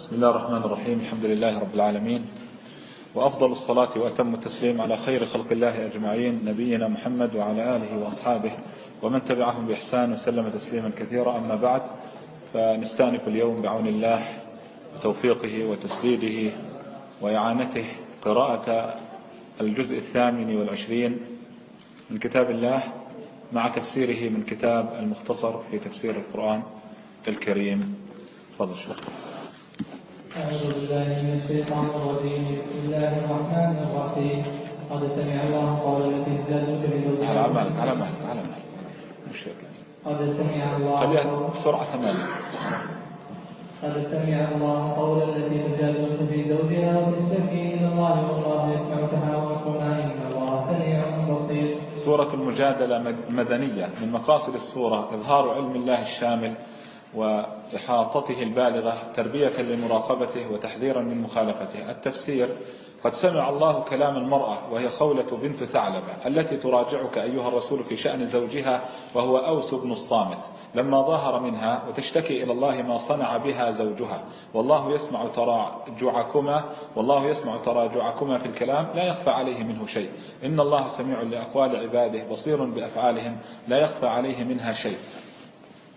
بسم الله الرحمن الرحيم. الحمد لله رب العالمين. وأفضل الصلاة وأتم التسليم على خير خلق الله أجمعين نبينا محمد وعلى آله وأصحابه. ومن تبعهم بإحسان وسلم تسليما كثيرا. أما بعد فنستأنف اليوم بعون الله وتوفيقه وتسديده وإعانته. قراءة الجزء الثامن والعشرين من كتاب الله مع تفسيره من كتاب المختصر في تفسير القرآن الكريم. تفضل شيخ. أعوذ بالله من الشيطان الرجيم. بسم الله الرحمن الرحيم. قد سمع الله قول التي زوجها على مالك على مالك على مالك قد سمع الله بسرعة ثمانية قد سمع الله قول التي تجادلك في زوجها وتشتكي إلى الله والله يسمع تهاونكما إن الله سميع بصير. سورة المجادلة مدنية من مقاصد السورة إظهار علم الله الشامل. وإحاطته البالغة تربية لمراقبته وتحذيرا من مخالفته. التفسير قد سمع الله كلام المرأة وهي خولة بنت ثعلبة التي تراجعك أيها الرسول في شأن زوجها وهو أوس بن الصامت. لما ظهر منها وتشتكي إلى الله ما صنع بها زوجها. والله يسمع تراجعكما والله يسمع تراجعكما في الكلام لا يخفى عليه منه شيء. إن الله سميع لأقوال عباده بصير بأفعالهم لا يخفى عليه منها شيء.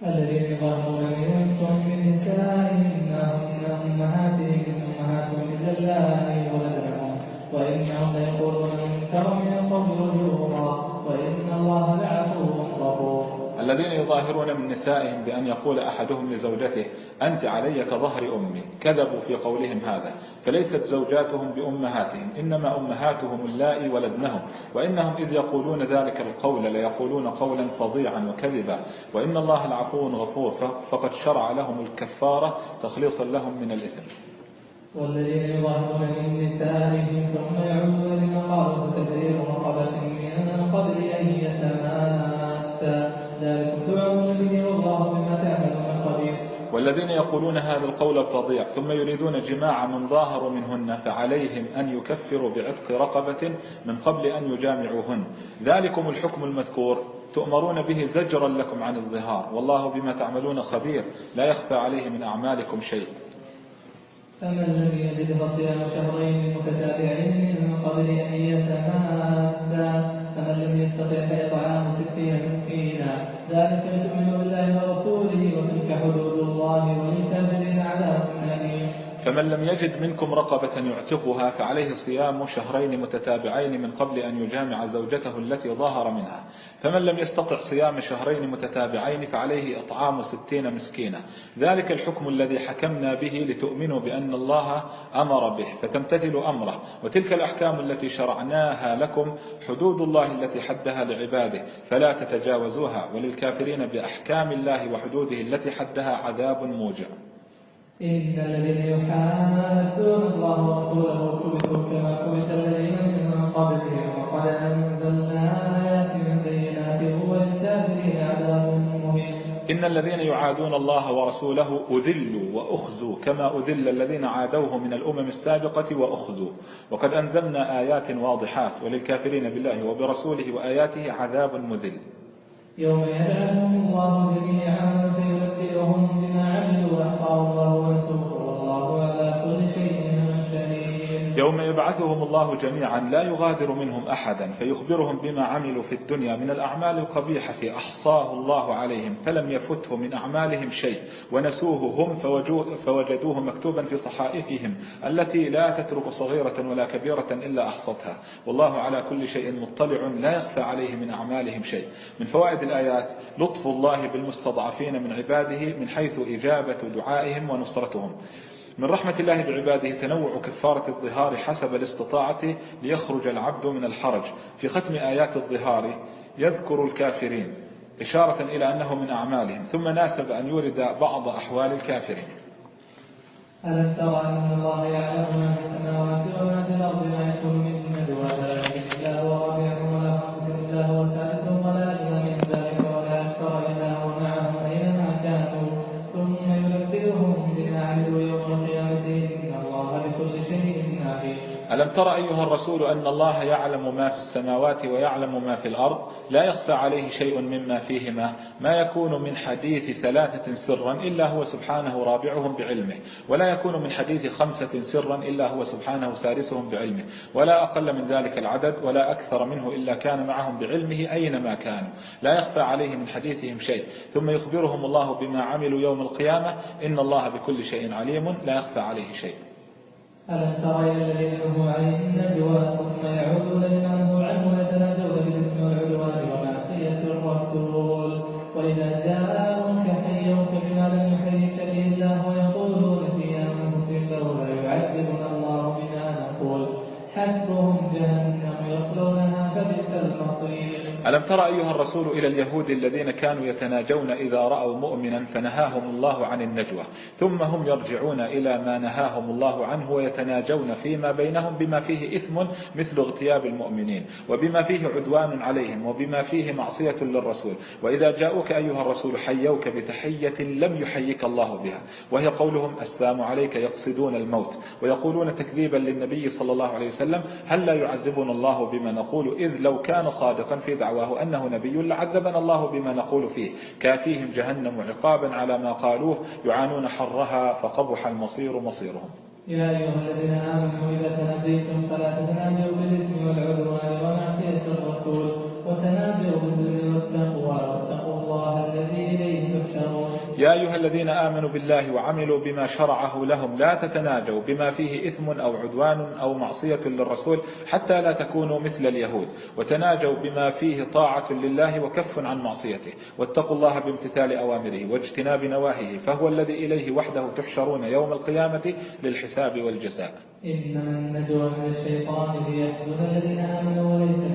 الذين يظهرون منكم من نسائهم هن أمهاتهم أمهاتهم إذا الله ولدهم وإنهم ليقولون منكرا من وإن الله لعفو الذين يظاهرون من نسائهم بأن يقول أحدهم لزوجته أنت علي كظهر أمي. كذبوا في قولهم هذا. فليست زوجاتهم بأمهاتهم إنما أمهاتهم اللائي ولدنهم. وإنهم إذ يقولون ذلك القول ليقولون قولا فظيعا وكذبا. وإن الله العفو غفور فقد شرع لهم الكفارة تخليصا لهم من الإثم. والذين يظاهرون من نسائهم ثم يعودون لما قالوا فتحرير رقبة من قبل أن يتماسا والذين يقولون هذا القول الفظيع ثم يريدون جماع من ظاهر منهن فعليهم أن يكفروا بعتق رقبة من قبل أن يجامعوهن. ذلكم الحكم المذكور. تؤمرون به زجرا لكم عن الظهار. والله بما تعملون خبير. لا يخفى عليه من أعمالكم شيء. فمن لم يجد فصيام شهرين متتابعين من قبل أن يتماسا فمن لم يستطع فإطعام ستين مسكينا ذلك لتؤمنوا بالله ورسوله وتلك حدود الله عذاب أليم فمن لم يجد منكم رقبة يعتقها فعليه صيام شهرين متتابعين من قبل أن يجامع زوجته التي ظاهر منها. فمن لم يستطع صيام شهرين متتابعين فعليه إطعام ستين مسكينة. ذلك الحكم الذي حكمنا به لتؤمنوا بأن الله أمر به فتمتثل أمره. وتلك الأحكام التي شرعناها لكم حدود الله التي حدها لعباده فلا تتجاوزوها. وللكافرين بأحكام الله وحدوده التي حدها عذاب موجع. إن الذين يحادون الله ورسوله كبتوا كما كبت الذين من قبلهم وقد أنزلنا آيات بينات وللكافرين عذاب مهين. إن الذين يعادون الله ورسوله أذلوا وأخزوا كما أذل الذين عادوه من الأمم السابقة وأخزوا. وقد أنزلنا آيات واضحات وللكافرين بالله وبرسوله وآياته عذاب مذل. يوم يدعهم الله جميعا فينبئهم بما عملوا يوم يبعثهم الله جميعا لا يغادر منهم أحدا فيخبرهم بما عملوا في الدنيا من الأعمال القبيحة أحصاه الله عليهم فلم يفته من أعمالهم شيء ونسوه هم فوجدوه مكتوبا في صحائفهم التي لا تترك صغيرة ولا كبيرة إلا أحصتها. والله على كل شيء مطلع لا يخفى عليه من أعمالهم شيء. من فوائد الآيات لطف الله بالمستضعفين من عباده من حيث إجابة دعائهم ونصرتهم. من رحمة الله بعباده تنوع كفارة الظهار حسب الاستطاعة ليخرج العبد من الحرج. في ختم آيات الظهار يذكر الكافرين إشارة إلى أنه من أعمالهم ثم ناسب أن يورد بعض أحوال الكافرين. ألم ترى أن الله يعلم ما في السماوات وما في الأرض ما يكون من تر أيها الرسول أن الله يعلم ما في السماوات ويعلم ما في الأرض لا يخفى عليه شيء مما فيهما ما يكون من حديث ثلاثة سرا إلا هو سبحانه رابعهم بعلمه ولا يكون من حديث خمسة سرا إلا هو سبحانه سادسهم بعلمه ولا أقل من ذلك العدد ولا أكثر منه إلا كان معهم بعلمه أينما كانوا لا يخفى عليه من حديثهم شيء. ثم يخبرهم الله بما عملوا يوم القيامة إن الله بكل شيء عليم لا يخفى عليه شيء. ألم تر إلى الذين نهوا عن النجوى ثم يعودون لما نهوا عنه ويتناجون بالإثم والعدوان ومعصية الرسول. وإذا جاءوك حيوك بما لم يحيك به الله ويقولون في أنفسهم لولا يعذبنا الله بما نقول. حسبهم جهنم يصلونها فبئس المصير. ألم تر أيها الرسول إلى اليهود الذين كانوا يتناجون إذا رأوا مؤمنا فنهاهم الله عن النجوى ثم هم يرجعون إلى ما نهاهم الله عنه ويتناجون فيما بينهم بما فيه إثم مثل اغتياب المؤمنين وبما فيه عدوان عليهم وبما فيه معصية للرسول. وإذا جاءوك أيها الرسول حيوك بتحية لم يحيك الله بها وهي قولهم السلام عليك يقصدون الموت ويقولون تكذيبا للنبي صلى الله عليه وسلم هل لا يعذبنا الله بما نقول إذ لو كان صادقا في دعوة دعواه أنه نبي لعذبنا الله بما نقول فيه. كافيهم جهنم عقابا على ما قالوه يعانون حرها فقبح المصير مصيرهم. يا أيها الذين آمنوا إذا تناديتم فلا تتناجوا بالإثم والعدوان ومعصية الرسول وتناجوا بالبر والتقوى. يا أيها الذين آمنوا بالله وعملوا بما شرعه لهم لا تتناجوا بما فيه إثم أو عدوان أو معصية للرسول حتى لا تكونوا مثل اليهود. وتناجوا بما فيه طاعة لله وكف عن معصيته. واتقوا الله بامتثال أوامره واجتناب نواهيه فهو الذي إليه وحده تحشرون يوم القيامة للحساب والجزاء. إنما النجوى من الشيطان ليحزن الذين آمنوا وليس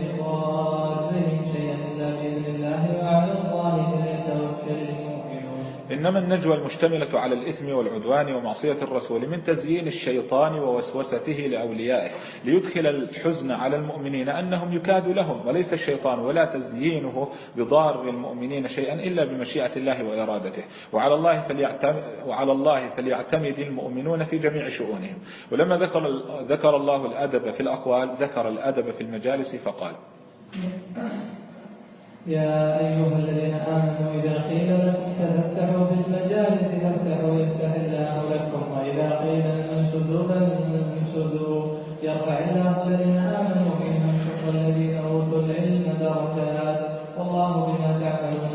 إنما النجوى المشتملة على الإثم والعدوان ومعصية الرسول من تزيين الشيطان ووسوسته لأوليائه ليدخل الحزن على المؤمنين أنهم يكاد لهم وليس الشيطان ولا تزيينه بضار المؤمنين شيئا إلا بمشيئة الله وإرادته. وعلى الله فليعتمد, وعلى الله فليعتمد المؤمنون في جميع شؤونهم. ولما ذكر, ذكر الله الأدب في الأقوال ذكر الأدب في المجالس فقال يا أيها الذين آمنوا إذا قيل لكم تفسحوا في المجالس فافسحوا يفتح الله لكم وإذا قيل انشزوا فانشزوا يرفع الله الذين آمنوا منكم والذين أوتوا العلم درجات. والله بما تعملون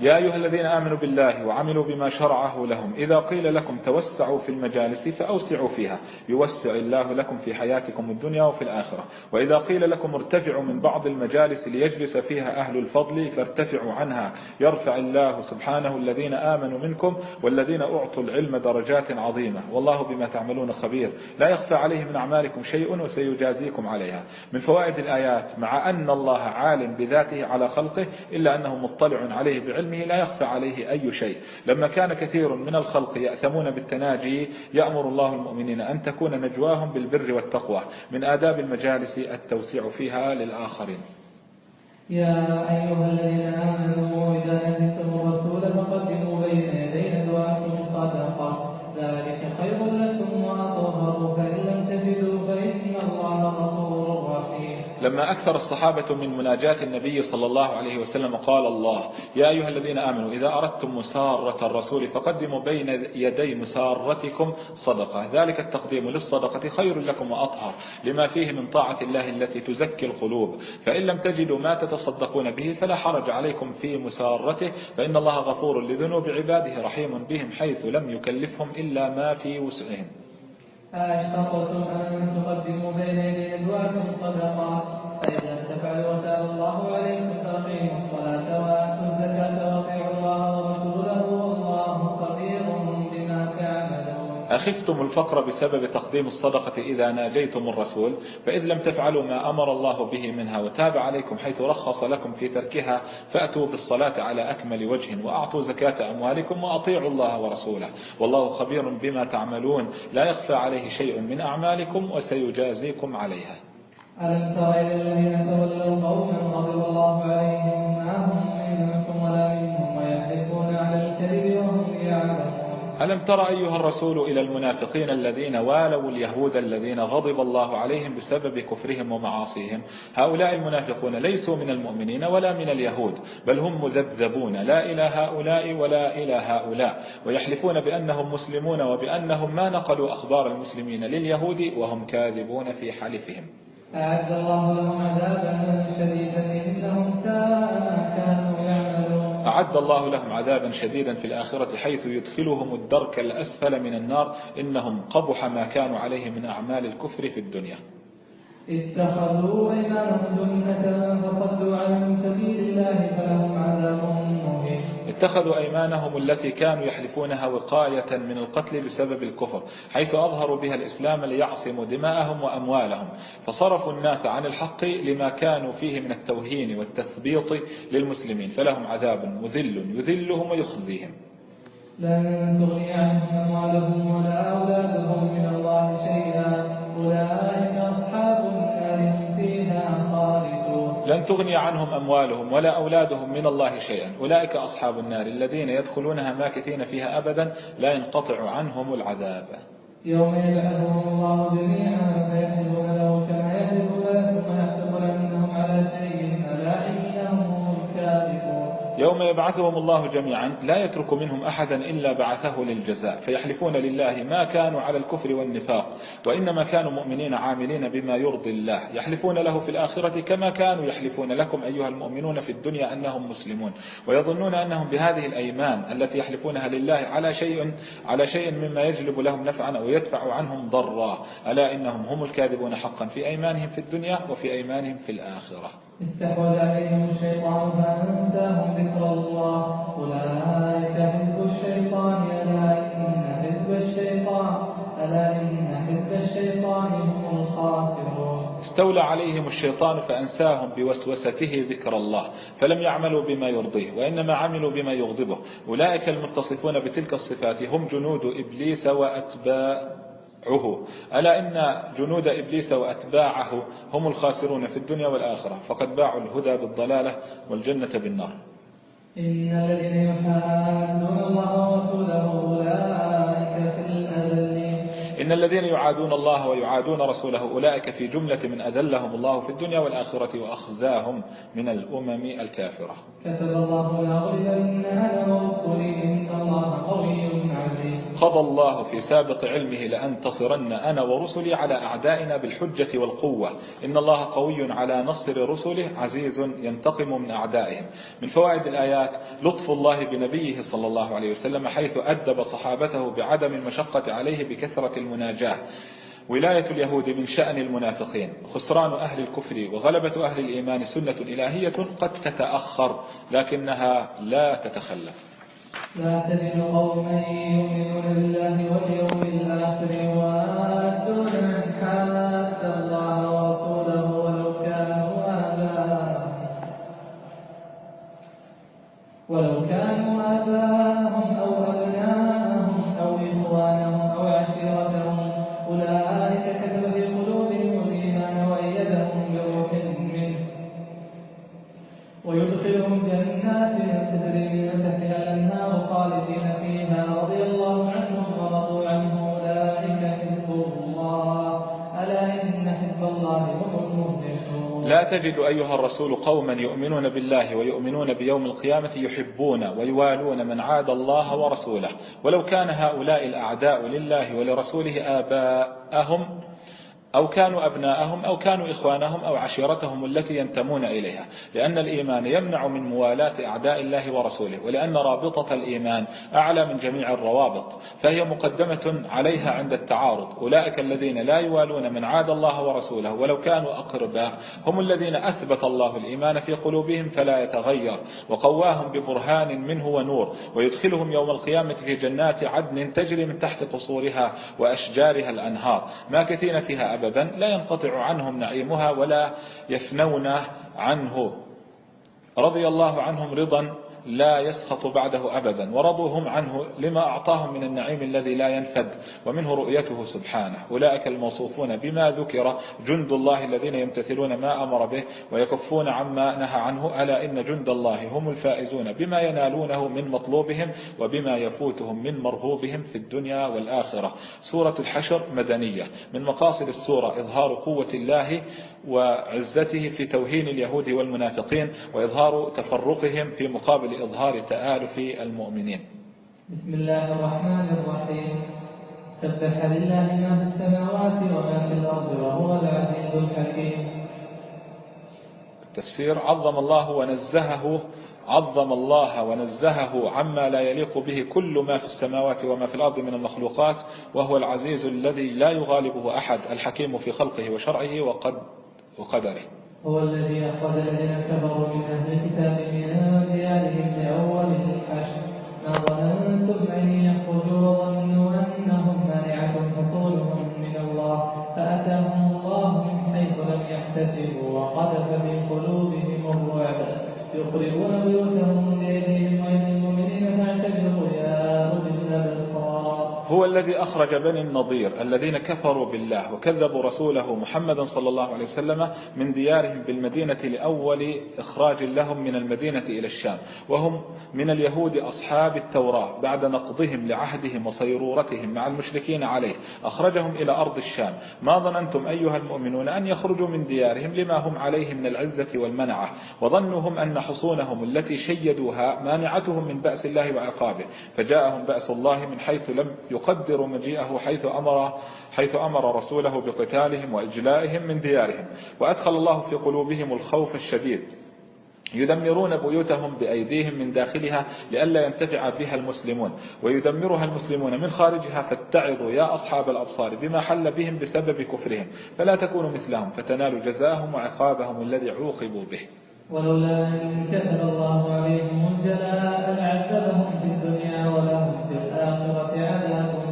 يا أيها الذين آمنوا بالله وعملوا بما شرعه لهم. إذا قيل لكم توسعوا في المجالس فأوسعوا فيها. يوسع الله لكم في حياتكم الدنيا وفي الآخرة. وإذا قيل لكم ارتفعوا من بعض المجالس ليجلس فيها أهل الفضل فارتفعوا عنها. يرفع الله سبحانه الذين آمنوا منكم والذين أعطوا العلم درجات عظيمة. والله بما تعملون خبير. لا يخفى عليه من أعمالكم شيء وسيجازيكم عليها. من فوائد الآيات مع أن الله عالم بذاته على خلقه إلا أنه مطلع عليه بعلمه علمه لا يخفى عليه أي شيء. لما كان كثير من الخلق يأثمون بالتناجي يأمر الله المؤمنين أن تكون نجواهم بالبر والتقوى من آداب المجالس التوسيع فيها للآخرين. يا أيها الذين آمنوا إذا نجدتم الرسول فقدموا بين يدي نجواكم صدقة ذلك خير لكم لما أكثر الصحابة من مناجاة النبي صلى الله عليه وسلم قال الله يا أيها الذين آمنوا إذا أردتم مسارة الرسول فقدموا بين يدي مسارتكم صدقة. ذلك التقديم للصدقة خير لكم وأطهر لما فيه من طاعة الله التي تزكي القلوب. فإن لم تجدوا ما تتصدقون به فلا حرج عليكم في مسارته فإن الله غفور لذنوب عباده رحيم بهم حيث لم يكلفهم إلا ما في وسعهم. أشفقتم أن تقدموا بين يدي أزواجكم صدقات فإذا تفعلوا وتاب الله عليكم فأقيموا الصلاة وآتوا الزكاة أخفتم الفقر بسبب تقديم الصدقة إذا ناجيتم الرسول فإذ لم تفعلوا ما أمر الله به منها وتاب عليكم حيث رخص لكم في تركها فأتوا بالصلاة على أكمل وجه وأعطوا زكاة أموالكم وأطيعوا الله ورسوله. والله خبير بما تعملون لا يخفى عليه شيء من أعمالكم وسيجازيكم عليها. ألم تر إلى الذين تولوا قوما غضب ألم تر أيها الرسول إلى المنافقين الذين والوا اليهود الذين غضب الله عليهم بسبب كفرهم ومعاصيهم؟ هؤلاء المنافقون ليسوا من المؤمنين ولا من اليهود بل هم مذبذبون لا إلى هؤلاء ولا إلى هؤلاء ويحلفون بأنهم مسلمون وبأنهم ما نقلوا أخبار المسلمين لليهود وهم كاذبون في حلفهم. أعد الله لهم عذابا شديدا إنهم ساء كانوا يعملون. أعد الله لهم عذابا شديدا في الآخرة حيث يدخلهم الدرك الأسفل من النار إنهم قبح ما كانوا عليه من أعمال الكفر في الدنيا. اتخذوا أيمانهم جنة فصدوا عن سبيل الله فلهم عذاب مهين. اتخذوا أيمانهم التي كانوا يحلفونها وقاية من القتل بسبب الكفر حيث أظهروا بها الإسلام ليعصموا دماءهم وأموالهم فصرفوا الناس عن الحق لما كانوا فيه من التوهين والتثبيط للمسلمين فلهم عذاب مذل يذلهم ويخزيهم. لن تغني عنهم أموالهم ولا أولادهم من الله شيئا أولئك لن تغني عنهم أموالهم ولا أولادهم من الله شيئا. أولئك أصحاب النار الذين يدخلونها ماكثين فيها أبدا لا ينقطع عنهم العذاب. يوم يبعثهم الله جميعا فيحلون له كما يحلون يوم يبعثهم الله جميعا لا يترك منهم أحدا إلا بعثه للجزاء فيحلفون لله ما كانوا على الكفر والنفاق وإنما كانوا مؤمنين عاملين بما يرضي الله يحلفون له في الآخرة كما كانوا يحلفون لكم أيها المؤمنون في الدنيا أنهم مسلمون ويظنون أنهم بهذه الأيمان التي يحلفونها لله على شيء على شيء مما يجلب لهم نفعا أو يدفع عنهم ضرا ألا إنهم هم الكاذبون حقا في أيمانهم في الدنيا وفي أيمانهم في الآخرة. استحوذ عليهم الشيطان فأنساهم ذكر الله. أولئك حزب الشيطان ألا إن حزب الشيطان ألا إن حزب الشيطان هم الخاسرون. استولى عليهم الشيطان فأنساهم بوسوسته ذكر الله فلم يعملوا بما يرضيه وإنما عملوا بما يغضبه. أولئك المتصفون بتلك الصفات هم جنود إبليس وأتباع عه ألا إن جنود إبليس وأتباعه هم الخاسرون في الدنيا والآخرة فقد باعوا الهدى بالضلالة والجنة بالنار. إن الذين يحادون الله ورسوله أولئك إن الذين يعادون الله ويعادون رسوله أولئك في جملة من أذلهم الله في الدنيا والآخرة وأخزاهم من الأمم الكافرة. كتب الله لأغلبن أنا ورسلي إن الله قوي عزيز. قضى الله في سابق علمه لأنتصرن أنا ورسلي على أعدائنا بالحجة والقوة. إن الله قوي على نصر رسله عزيز ينتقم من أعدائهم. من فوائد الآيات لطف الله بنبيه صلى الله عليه وسلم حيث أدب صحابته بعدم المشقة عليه بكثرة المناجاة. ولاية اليهود من شأن المنافقين. خسران أهل الكفر وغلبة أهل الإيمان سنة إلهية قد تتأخر لكنها لا تتخلف. لا تجد قوما يؤمنون بالله واليوم الآخر يوادون تجد أيها الرسول قوما يؤمنون بالله ويؤمنون بيوم القيامة يحبون ويوالون من عاد الله ورسوله. ولو كان هؤلاء الأعداء لله ولرسوله آباءهم أو كانوا أبناءهم أو كانوا إخوانهم أو عشيرتهم التي ينتمون إليها. لأن الإيمان يمنع من موالاة أعداء الله ورسوله ولأن رابطة الإيمان أعلى من جميع الروابط فهي مقدمة عليها عند التعارض. أولئك الذين لا يوالون من عاد الله ورسوله ولو كانوا أقرباء هم الذين أثبت الله الإيمان في قلوبهم فلا يتغير وقواهم ببرهان منه ونور ويدخلهم يوم القيامة في جنات عدن تجري من تحت قصورها وأشجارها الأنهار. ماكثين فيها أبدا. أبدا لا ينقطع عنهم نعيمها ولا يفنون عنه. رضي الله عنهم رضا لا يسخط بعده أبدا ورضوا هم عنه لما أعطاهم من النعيم الذي لا ينفد ومنه رؤيته سبحانه. أولئك الموصوفون بما ذكر جند الله الذين يمتثلون ما أمر به ويكفون عما نهى عنه ألا إن جند الله هم الفائزون بما ينالونه من مطلوبهم وبما يفوتهم من مرهوبهم في الدنيا والآخرة. سورة الحشر مدنية. من مقاصد السورة إظهار قوة الله وعزته في توهين اليهود والمنافقين وإظهار تفرقهم في مقابل إظهار تآلف المؤمنين. بسم الله الرحمن الرحيم. سبح لله ما في السماوات وما في الأرض وهو العزيز الحكيم. التفسير عظم الله ونزهه عظم الله ونزهه عما لا يليق به كل ما في السماوات وما في الأرض من المخلوقات وهو العزيز الذي لا يغالبه أحد الحكيم في خلقه وشرعه وقد وقدره. هو الذي أخرج الذين كفروا من أهل الكتاب من ديارهم لأول الحشر. ما ظننتم أن يخرجوا وظنوا أنهم مانعتهم حصولهم من الله. فأتاهم الله من حيث لم يحتسبوا وقذف في قلوبهم الرعب. يخرجون بيوتهم بأيديهم وأيدي هو الذي أخرج بني النضير الذين كفروا بالله وكذبوا رسوله محمدا صلى الله عليه وسلم من ديارهم بالمدينة لأول إخراج لهم من المدينة إلى الشام وهم من اليهود أصحاب التوراة بعد نقضهم لعهدهم وصيرورتهم مع المشركين عليه. أخرجهم إلى أرض الشام. ما ظننتم أيها المؤمنون أن يخرجوا من ديارهم لما هم عليه من العزة والمنعة وظنهم أن حصونهم التي شيدوها مانعتهم من بأس الله وعقابه فجاءهم بأس الله من حيث لم يقدر مجيئه حيث أمر حيث أمر رسوله بقتالهم وإجلائهم من ديارهم وأدخل الله في قلوبهم الخوف الشديد. يدمرون بيوتهم بأيديهم من داخلها لئلا ينتفع بها المسلمون ويدمرها المسلمون من خارجها فاتعظوا يا أصحاب الأبصار بما حل بهم بسبب كفرهم فلا تكونوا مثلهم فتنالوا جزاءهم وعقابهم الذي عوقبوا به. ولولا أن كتب الله عليهم الجلاء لعذبهم في الدنيا ولهم في الآخرة عذاب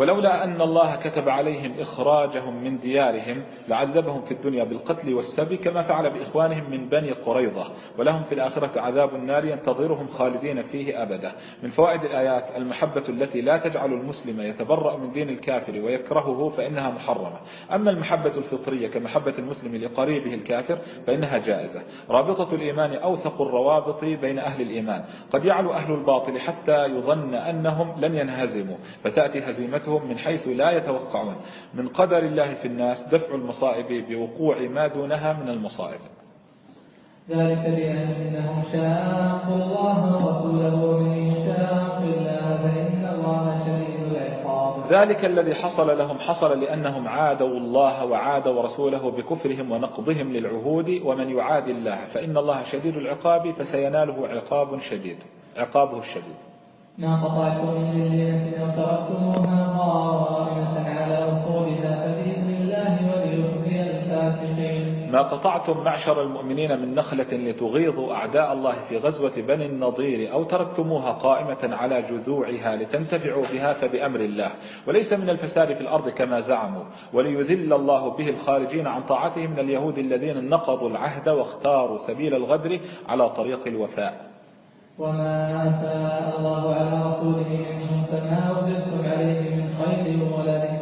ولولا أن الله كتب عليهم إخراجهم من ديارهم لعذبهم في الدنيا بالقتل والسبي كما فعل بإخوانهم من بني قريظة. ولهم في الآخرة عذاب النار ينتظرهم خالدين فيه أبدا. من فوائد الآيات المحبة التي لا تجعل المسلم يتبرأ من دين الكافر ويكرهه فإنها محرمة. أما المحبة الفطرية كمحبة المسلم لقريبه الكافر فإنها جائزة. رابطة الإيمان أوثق الروابط بين أهل الإيمان. قد يعلو أهل الباطل حتى يظن أنهم لن ينهزموا. فتأتي هزيمتهم من حيث لا يتوقعون. من قدر الله في الناس دفع المصائب بوقوع ما دونها من المصائب. ذلك بأنهم شاقوا الله ورسوله ومن يشاق الله فإن الله شديد العقاب. ذلك الذي حصل لهم حصل لأنهم عادوا الله وعادوا رسوله بكفرهم ونقضهم للعهود ومن يعاد الله فإن الله شديد العقاب فسيناله عقاب شديد عقابه الشديد. ما قطعتم من لينة أو تركتموها قائمة على أصولها فبإذن الله وليخزي الفاسقين ما قطعتم معشر المؤمنين من نخلة لتغيظوا أعداء الله في غزوة بني النضير أو تركتموها قائمة على جذوعها لتنتفعوا بها فبأمر الله. وليس من الفساد في الأرض كما زعموا. وليذل الله به الخارجين عن طاعته من اليهود الذين نقضوا العهد واختاروا سبيل الغدر على طريق الوفاء. وما أفاء الله على رسوله منهم فما وجدتم عليه من خير ولا كتاب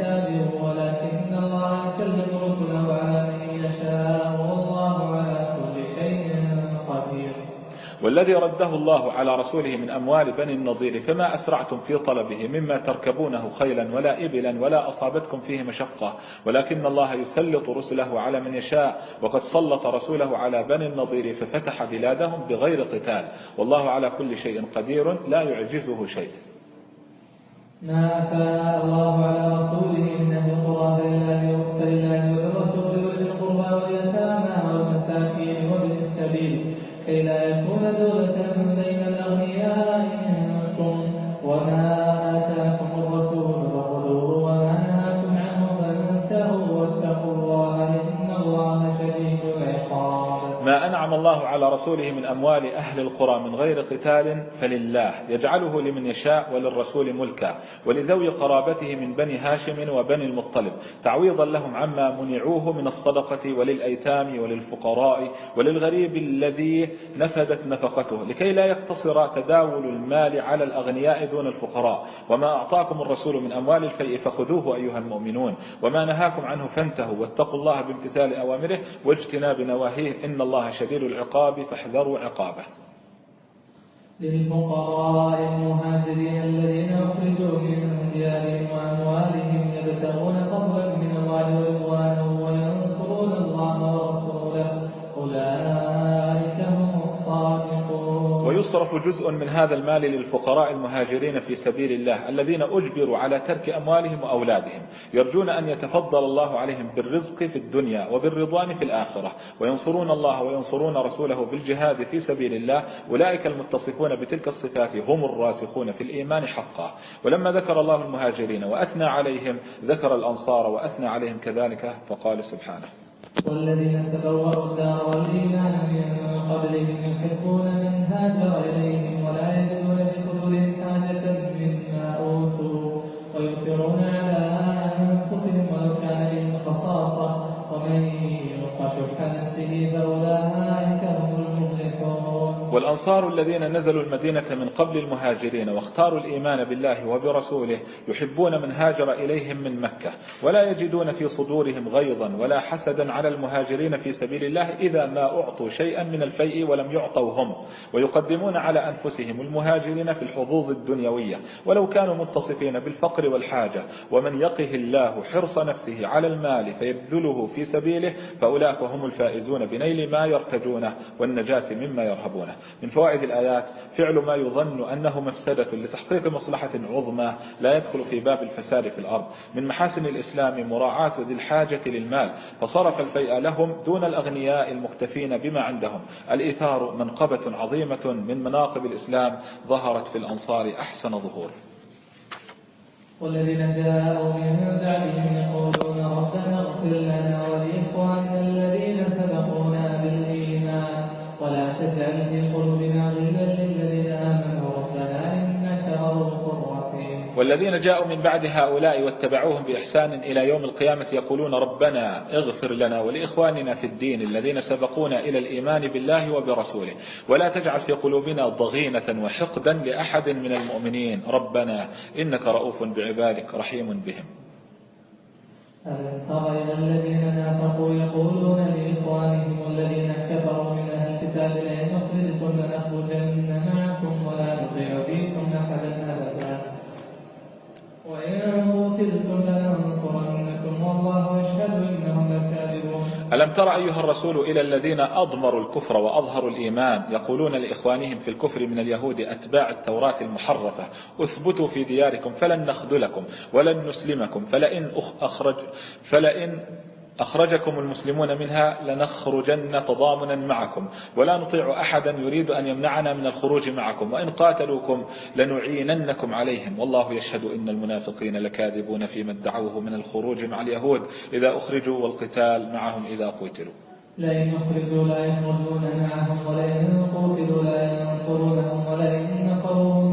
والذي رده الله على رسوله من أموال بني النضير فما أسرعتم في طلبه مما تركبونه خيلا ولا إبلا ولا أصابتكم فيه مشقة. ولكن الله يسلط رسله على من يشاء وقد سلط رسوله على بني النضير ففتح بلادهم بغير قتال. والله على كل شيء قدير لا يعجزه شيء. ما أفاء الله على رسوله من أهل القرى فلله وللرسول وذي القربى واليتامى والمساكين وابن السبيل. كي لا يكون دولة بين الأغنياء منكم وما أنعم الله على رسوله من أموال أهل القرى من غير قتال فلله يجعله لمن يشاء وللرسول ملكا ولذوي قرابته من بني هاشم وبني المطلب تعويضا لهم عما منعوه من الصدقة وللأيتام وللفقراء وللغريب الذي نفدت نفقته لكي لا يقتصر تداول المال على الأغنياء دون الفقراء. وما أعطاكم الرسول من أموال الفيء فخذوه أيها المؤمنون وما نهاكم عنه فانتهوا واتقوا الله بامتثال أوامره واجتناب نواهيه إن الله شديد العقاب فاحذروا عقابه. للفقراء المهاجرين الذين أخرجوا من ديارهم وأموالهم يبتغون فضلا من الله ورضوانه ويصرف جزء من هذا المال للفقراء المهاجرين في سبيل الله الذين أجبروا على ترك أموالهم وأولادهم يرجون أن يتفضل الله عليهم بالرزق في الدنيا وبالرضوان في الآخرة وينصرون الله وينصرون رسوله بالجهاد في سبيل الله أولئك المتصفون بتلك الصفات هم الراسخون في الإيمان حقا. ولما ذكر الله المهاجرين وأثنى عليهم ذكر الأنصار وأثنى عليهم كذلك فقال سبحانه والذين تبوأوا الدار والإيمان من قبلهم يحبون من هاجر إليهم. والأنصار الذين نزلوا المدينة من قبل المهاجرين واختاروا الإيمان بالله وبرسوله يحبون من هاجر إليهم من مكة ولا يجدون في صدورهم غيظا ولا حسدا على المهاجرين في سبيل الله إذا ما أعطوا شيئا من الفيء ولم يعطوا هم ويقدمون على أنفسهم المهاجرين في الحظوظ الدنيوية. ولو كانوا متصفين بالفقر والحاجة ومن يقه الله حرص نفسه على المال فيبذله في سبيله فأولئك هم الفائزون بنيل ما يرتجونه والنجاة مما يرهبونه. من فوائد الآيات فعل ما يظن أنه مفسدة لتحقيق مصلحة عظمى لا يدخل في باب الفساد في الأرض. من محاسن الإسلام مراعاة ذي الحاجة للمال فصرف الفيء لهم دون الأغنياء المكتفين بما عندهم. الإيثار منقبة عظيمة من مناقب الإسلام ظهرت في الأنصار أحسن ظهور. والذين جاءوا من بعدهم يقولون ربنا اغفر لنا ولإخواننا الذين سبقونا تجعل في قلوبنا غلا للذين آمنوا. ربنا إنك رؤوف رحيم. والذين جاءوا من بعد هؤلاء واتبعوهم بإحسان إلى يوم القيامة يقولون ربنا اغفر لنا ولإخواننا في الدين الذين سبقونا إلى الإيمان بالله وبرسوله. ولا تجعل في قلوبنا ضغينة وحقدا لأحد من المؤمنين. ربنا إنك رؤوف بعبادك رحيم بهم. ألم تر إلى الذين نافقوا يقولون لإخوانهم الذين كفروا من لئن أخرجتم لنخرجن معكم ولا نطيع فيكم أحدا أبدا. وإن قتلتم لننصرنكم والله يشهد إنهم لكاذبون. ألم تر أيها الرسول إلى الذين أضمروا الكفر وأظهروا الإيمان يقولون لإخوانهم في الكفر من اليهود أتباع التوراة المحرفة أثبتوا في دياركم فلن نخذلكم ولن نسلمكم فلئن أخرج فلئن أخرجكم المسلمون منها لنخرجن تضامنا معكم ولا نطيع أحدا يريد أن يمنعنا من الخروج معكم وإن قاتلوكم لنعيننكم عليهم. والله يشهد إن المنافقين لكاذبون فيما ادعوه من الخروج مع اليهود. إذا أخرجوا والقتال معهم إذا قتلوا. لئن أخرجوا لا يخرجون معهم ولئن قتلوا لا ينصرونهم ولئن نصروهم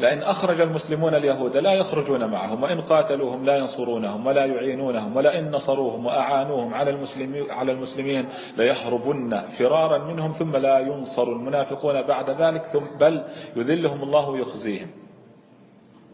لئن أخرج المسلمون اليهود لا يخرجون معهم وإن قاتلوهم لا ينصرونهم ولا يعينونهم ولئن نصروهم وأعانوهم على المسلمين, على المسلمين ليهربن فرارا منهم ثم لا ينصر المنافقون بعد ذلك ثم بل يذلهم الله ويخزيهم.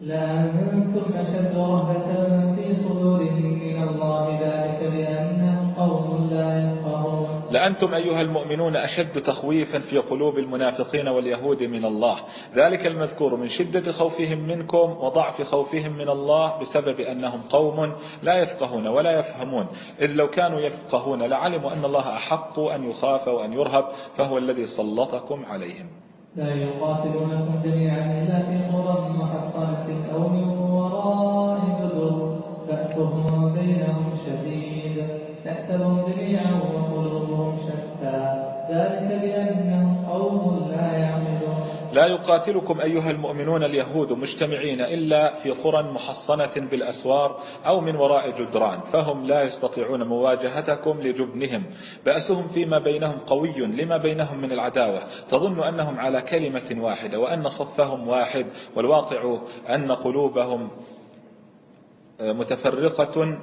لأنتم أشد رهبة في صدورهم من الله ذلك بأنهم قوم لا يفقهون. لأنتم أيها المؤمنون أشد تخويفا في قلوب المنافقين واليهود من الله. ذلك المذكور من شدة خوفهم منكم وضعف خوفهم من الله بسبب أنهم قوم لا يفقهون ولا يفهمون. إذ لو كانوا يفقهون لعلموا أن الله أحق أن يخاف وأن يرهب فهو الذي سلطكم عليهم. لا يقاتلونكم جميعا إلا في قرى محصنة أو من وراء جدر بأسهم بينهم تحسبهم جميعا وقلوبهم شتى. ذلك بأنهم قوم لا لا يقاتلكم أيها المؤمنون اليهود مجتمعين إلا في قرى محصنة بالأسوار أو من وراء جدران فهم لا يستطيعون مواجهتكم لجبنهم. بأسهم فيما بينهم قوي لما بينهم من العداوة. تظن أنهم على كلمة واحدة وأن صفهم واحد والواقع أن قلوبهم متفرقة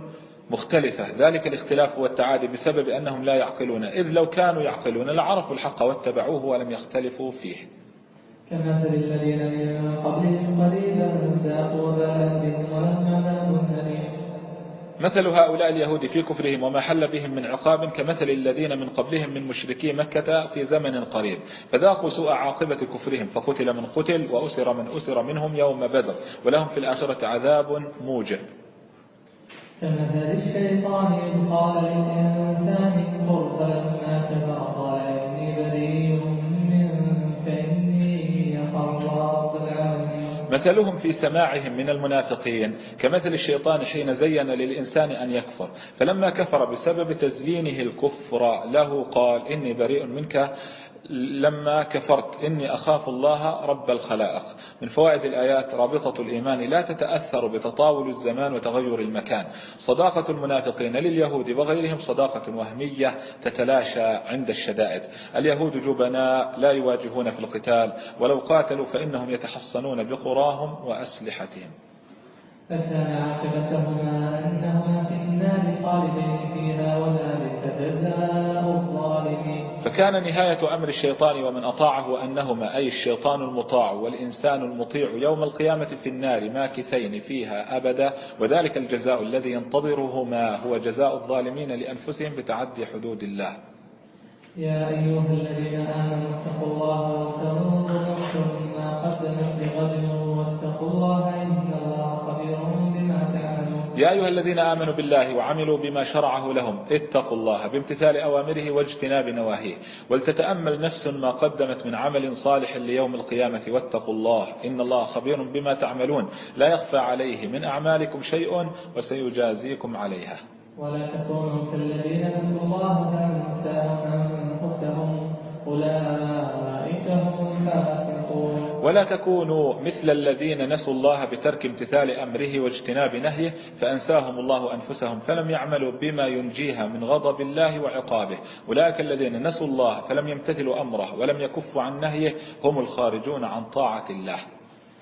مختلفة. ذلك الاختلاف والتعادي بسبب أنهم لا يعقلون. إذ لو كانوا يعقلون لعرفوا الحق واتبعوه ولم يختلفوا فيه. كمثل الذين من قبلهم قليلا ذاقوا وبال ولهم عذاب أليم مثل هؤلاء اليهود في كفرهم وما حل بهم من عقاب كمثل الذين من قبلهم من مشركي مكة في زمن قريب. فذاقوا سوء عاقبة كفرهم فقتل من قتل وأسر من أسر منهم يوم بدر ولهم في الآخرة عذاب موجب. كمثل الشيطان إذ قال للإنسان كفر فلما كفر قال إني بريء منك إني أخاف رب مثلهم في سماعهم من المنافقين كمثل الشيطان حين زين للإنسان أن يكفر. فلما كفر بسبب تزيينه الكفر له قال إني بريء منك لما كفرت إني أخاف الله رب الخلائق. من فوائد الآيات رابطة الإيمان لا تتأثر بتطاول الزمان وتغير المكان. صداقة المنافقين لليهود وغيرهم صداقة وهمية تتلاشى عند الشدائد. اليهود جبناء لا يواجهون في القتال ولو قاتلوا فإنهم يتحصنون بقراهم وأسلحتهم. فكان عاقبتهما أنهما في النار خالدين فيها وذلك جزاء الظالمين. فكان نهاية أمر الشيطان ومن أطاعه أنهما أي الشيطان المطاع والإنسان المطيع يوم القيامة في النار ماكثين فيها أبدا وذلك الجزاء الذي ينتظرهما هو جزاء الظالمين لأنفسهم بتعدي حدود الله. يا أيها الذين آمنوا اتقوا الله وتنظر يا أيها الذين آمنوا بالله وعملوا بما شرعه لهم اتقوا الله بامتثال أوامره واجتناب نواهيه ولتتأمل نفس ما قدمت من عمل صالح ليوم القيامة واتقوا الله إن الله خبير بما تعملون لا يخفى عليه من أعمالكم شيء وسيجازيكم عليها. ولا تكونوا كالذين نسوا الله فأنساهم أنفسهم أولئك هم الفاسقون. ولا تكونوا مثل الذين نسوا الله بترك امتثال أمره واجتناب نهيه فأنساهم الله أنفسهم فلم يعملوا بما ينجيها من غضب الله وعقابه. أولئك الذين نسوا الله فلم يمتثلوا أمره ولم يكفوا عن نهيه هم الخارجون عن طاعة الله.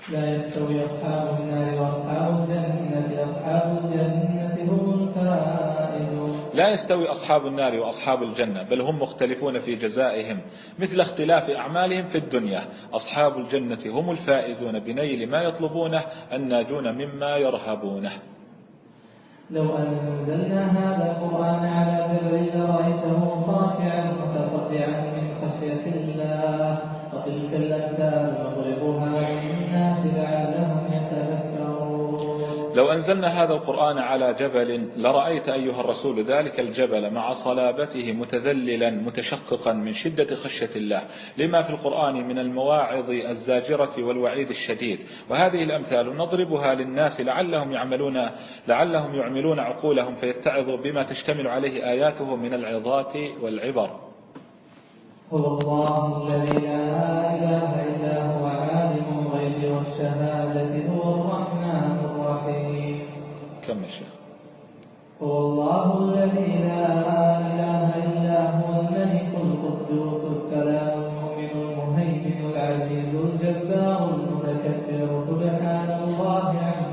لا يستوي أصحاب النار وأصحاب الجنة أصحاب الجنة هم الفائزون. لا يستوي أصحاب النار وأصحاب الجنة بل هم مختلفون في جزائهم مثل اختلاف أعمالهم في الدنيا. أصحاب الجنة هم الفائزون بنيل ما يطلبونه الناجون مما يرهبونه. لو أنزلنا هذا القرآن على جبل لرأيته خاشعا متصدعا من خشية الله وتلك الأمثال نضربها للناس لعلهم لو أنزلنا هذا القرآن على جبل لرأيت أيها الرسول ذلك الجبل مع صلابته متذللا متشققا من شدة خشية الله لما في القرآن من المواعظ الزاجرة والوعيد الشديد. وهذه الأمثال نضربها للناس لعلهم يعملون لعلهم يعملون عقولهم فيتعظوا بما تشتمل عليه آياته من العظات والعبر. هو الله الذي لا إله إلا هو هو الله الذي لا إله إلا هو الملك القدوس السلام المؤمن المهيمن العزيز الجبار المتكبر سبحان الله عما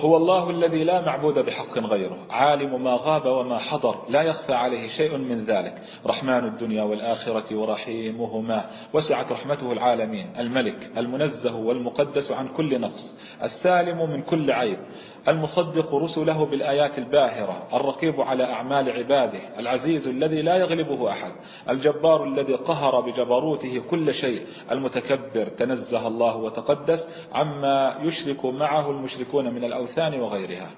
هو الله الذي لا معبود بحق غيره عالم ما غاب وما حضر لا يخفى عليه شيء من ذلك. رحمن الدنيا والآخرة ورحيمهما وسعت رحمته العالمين. الملك المنزه والمقدس عن كل نقص. السالم من كل عيب. المصدق رسله بالآيات الباهرة الرقيب على أعمال عباده العزيز الذي لا يغلبه أحد الجبار الذي قهر بجبروته كل شيء المتكبر تنزه الله وتقدس عما يشرك معه المشركون من الأوثان وغيرها.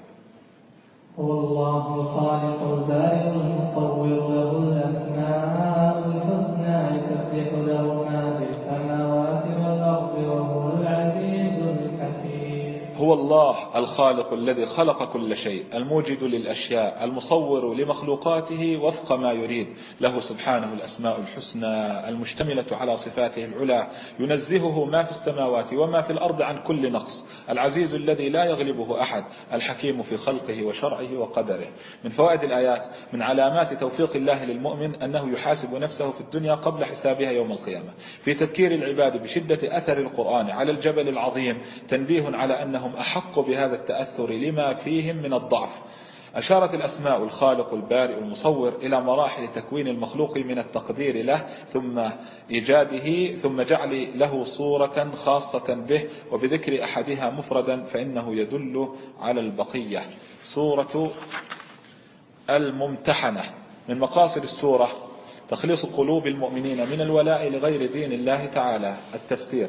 هو الله الخالق البارئ المصور له الأسماء الحسنى يسبح له ما في هو الله الخالق الذي خلق كل شيء الموجد للأشياء المصور لمخلوقاته وفق ما يريد. له سبحانه الأسماء الحسنى المشتملة على صفاته العلى ينزهه ما في السماوات وما في الأرض عن كل نقص. العزيز الذي لا يغلبه أحد الحكيم في خلقه وشرعه وقدره. من فوائد الآيات من علامات توفيق الله للمؤمن أنه يحاسب نفسه في الدنيا قبل حسابها يوم القيامة. في تذكير العباد بشدة أثر القرآن على الجبل العظيم تنبيه على أنهم أحق بهذا التأثر لما فيهم من الضعف. أشارت الأسماء الخالق البارئ المصور إلى مراحل تكوين المخلوق من التقدير له ثم إيجاده ثم جعل له صورة خاصة به وبذكر أحدها مفردا فإنه يدل على البقية. سورة الممتحنة. من مقاصد السورة تخليص قلوب المؤمنين من الولاء لغير دين الله تعالى. التفسير.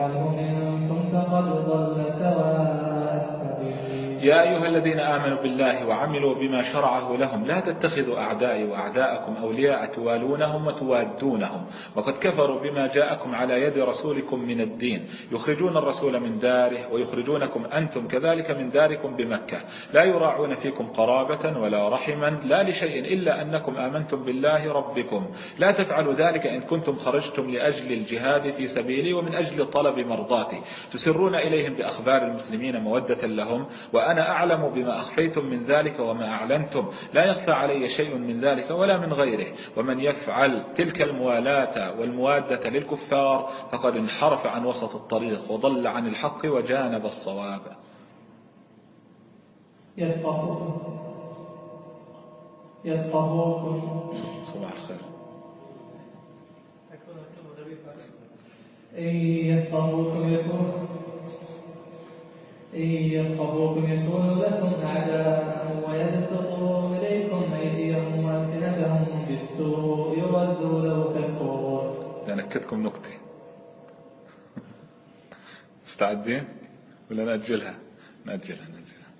يفعله منكم فقد ضل سواء يا أيها الذين آمنوا بالله وعملوا بما شرعه لهم لا تتخذوا أعدائي وأعداءكم أولياء توالونهم وتوادونهم وقد كفروا بما جاءكم على يد رسولكم من الدين. يخرجون الرسول من داره ويخرجونكم أنتم كذلك من داركم بمكة. لا يراعون فيكم قرابة ولا رحما لا لشيء إلا أنكم آمنتم بالله ربكم. لا تفعلوا ذلك إن كنتم خرجتم لأجل الجهاد في سبيلي ومن أجل طلب مرضاتي. تسرون إليهم بأخبار المسلمين مودة لهم وأنا أعلم بما أخفيتم من ذلك وما أعلنتم. لا يخفى علي شيء من ذلك ولا من غيره. ومن يفعل تلك الموالاة والموادة للكفار فقد انحرف عن وسط الطريق وضل عن الحق وجانب الصواب. يفقهوكم صباح الخير. يفقهوكم يكون إن لكم إليكم أيديهم وألسنتهم بالسوء لو تكفرون. نكتة مستعدين؟ ولا نأجلها؟ نأجلها نأجلها.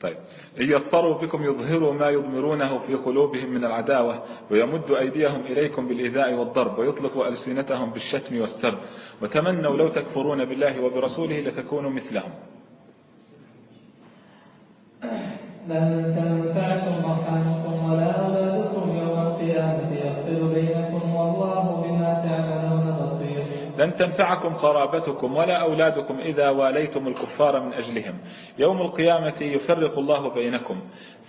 طيب. إن يضطروا بكم يظهروا ما يضمرونه في قلوبهم من العداوة ويمد أيديهم إليكم بالإيذاء والضرب ويطلق ألسنتهم بالشتم والسب. وتمنوا لو تكفرون بالله وبرسوله لتكونوا مثلهم. لن تنفعكم قرابتكم ولا أولادكم إذا واليتم الكفار من أجلهم. يوم القيامة يفرق الله بينكم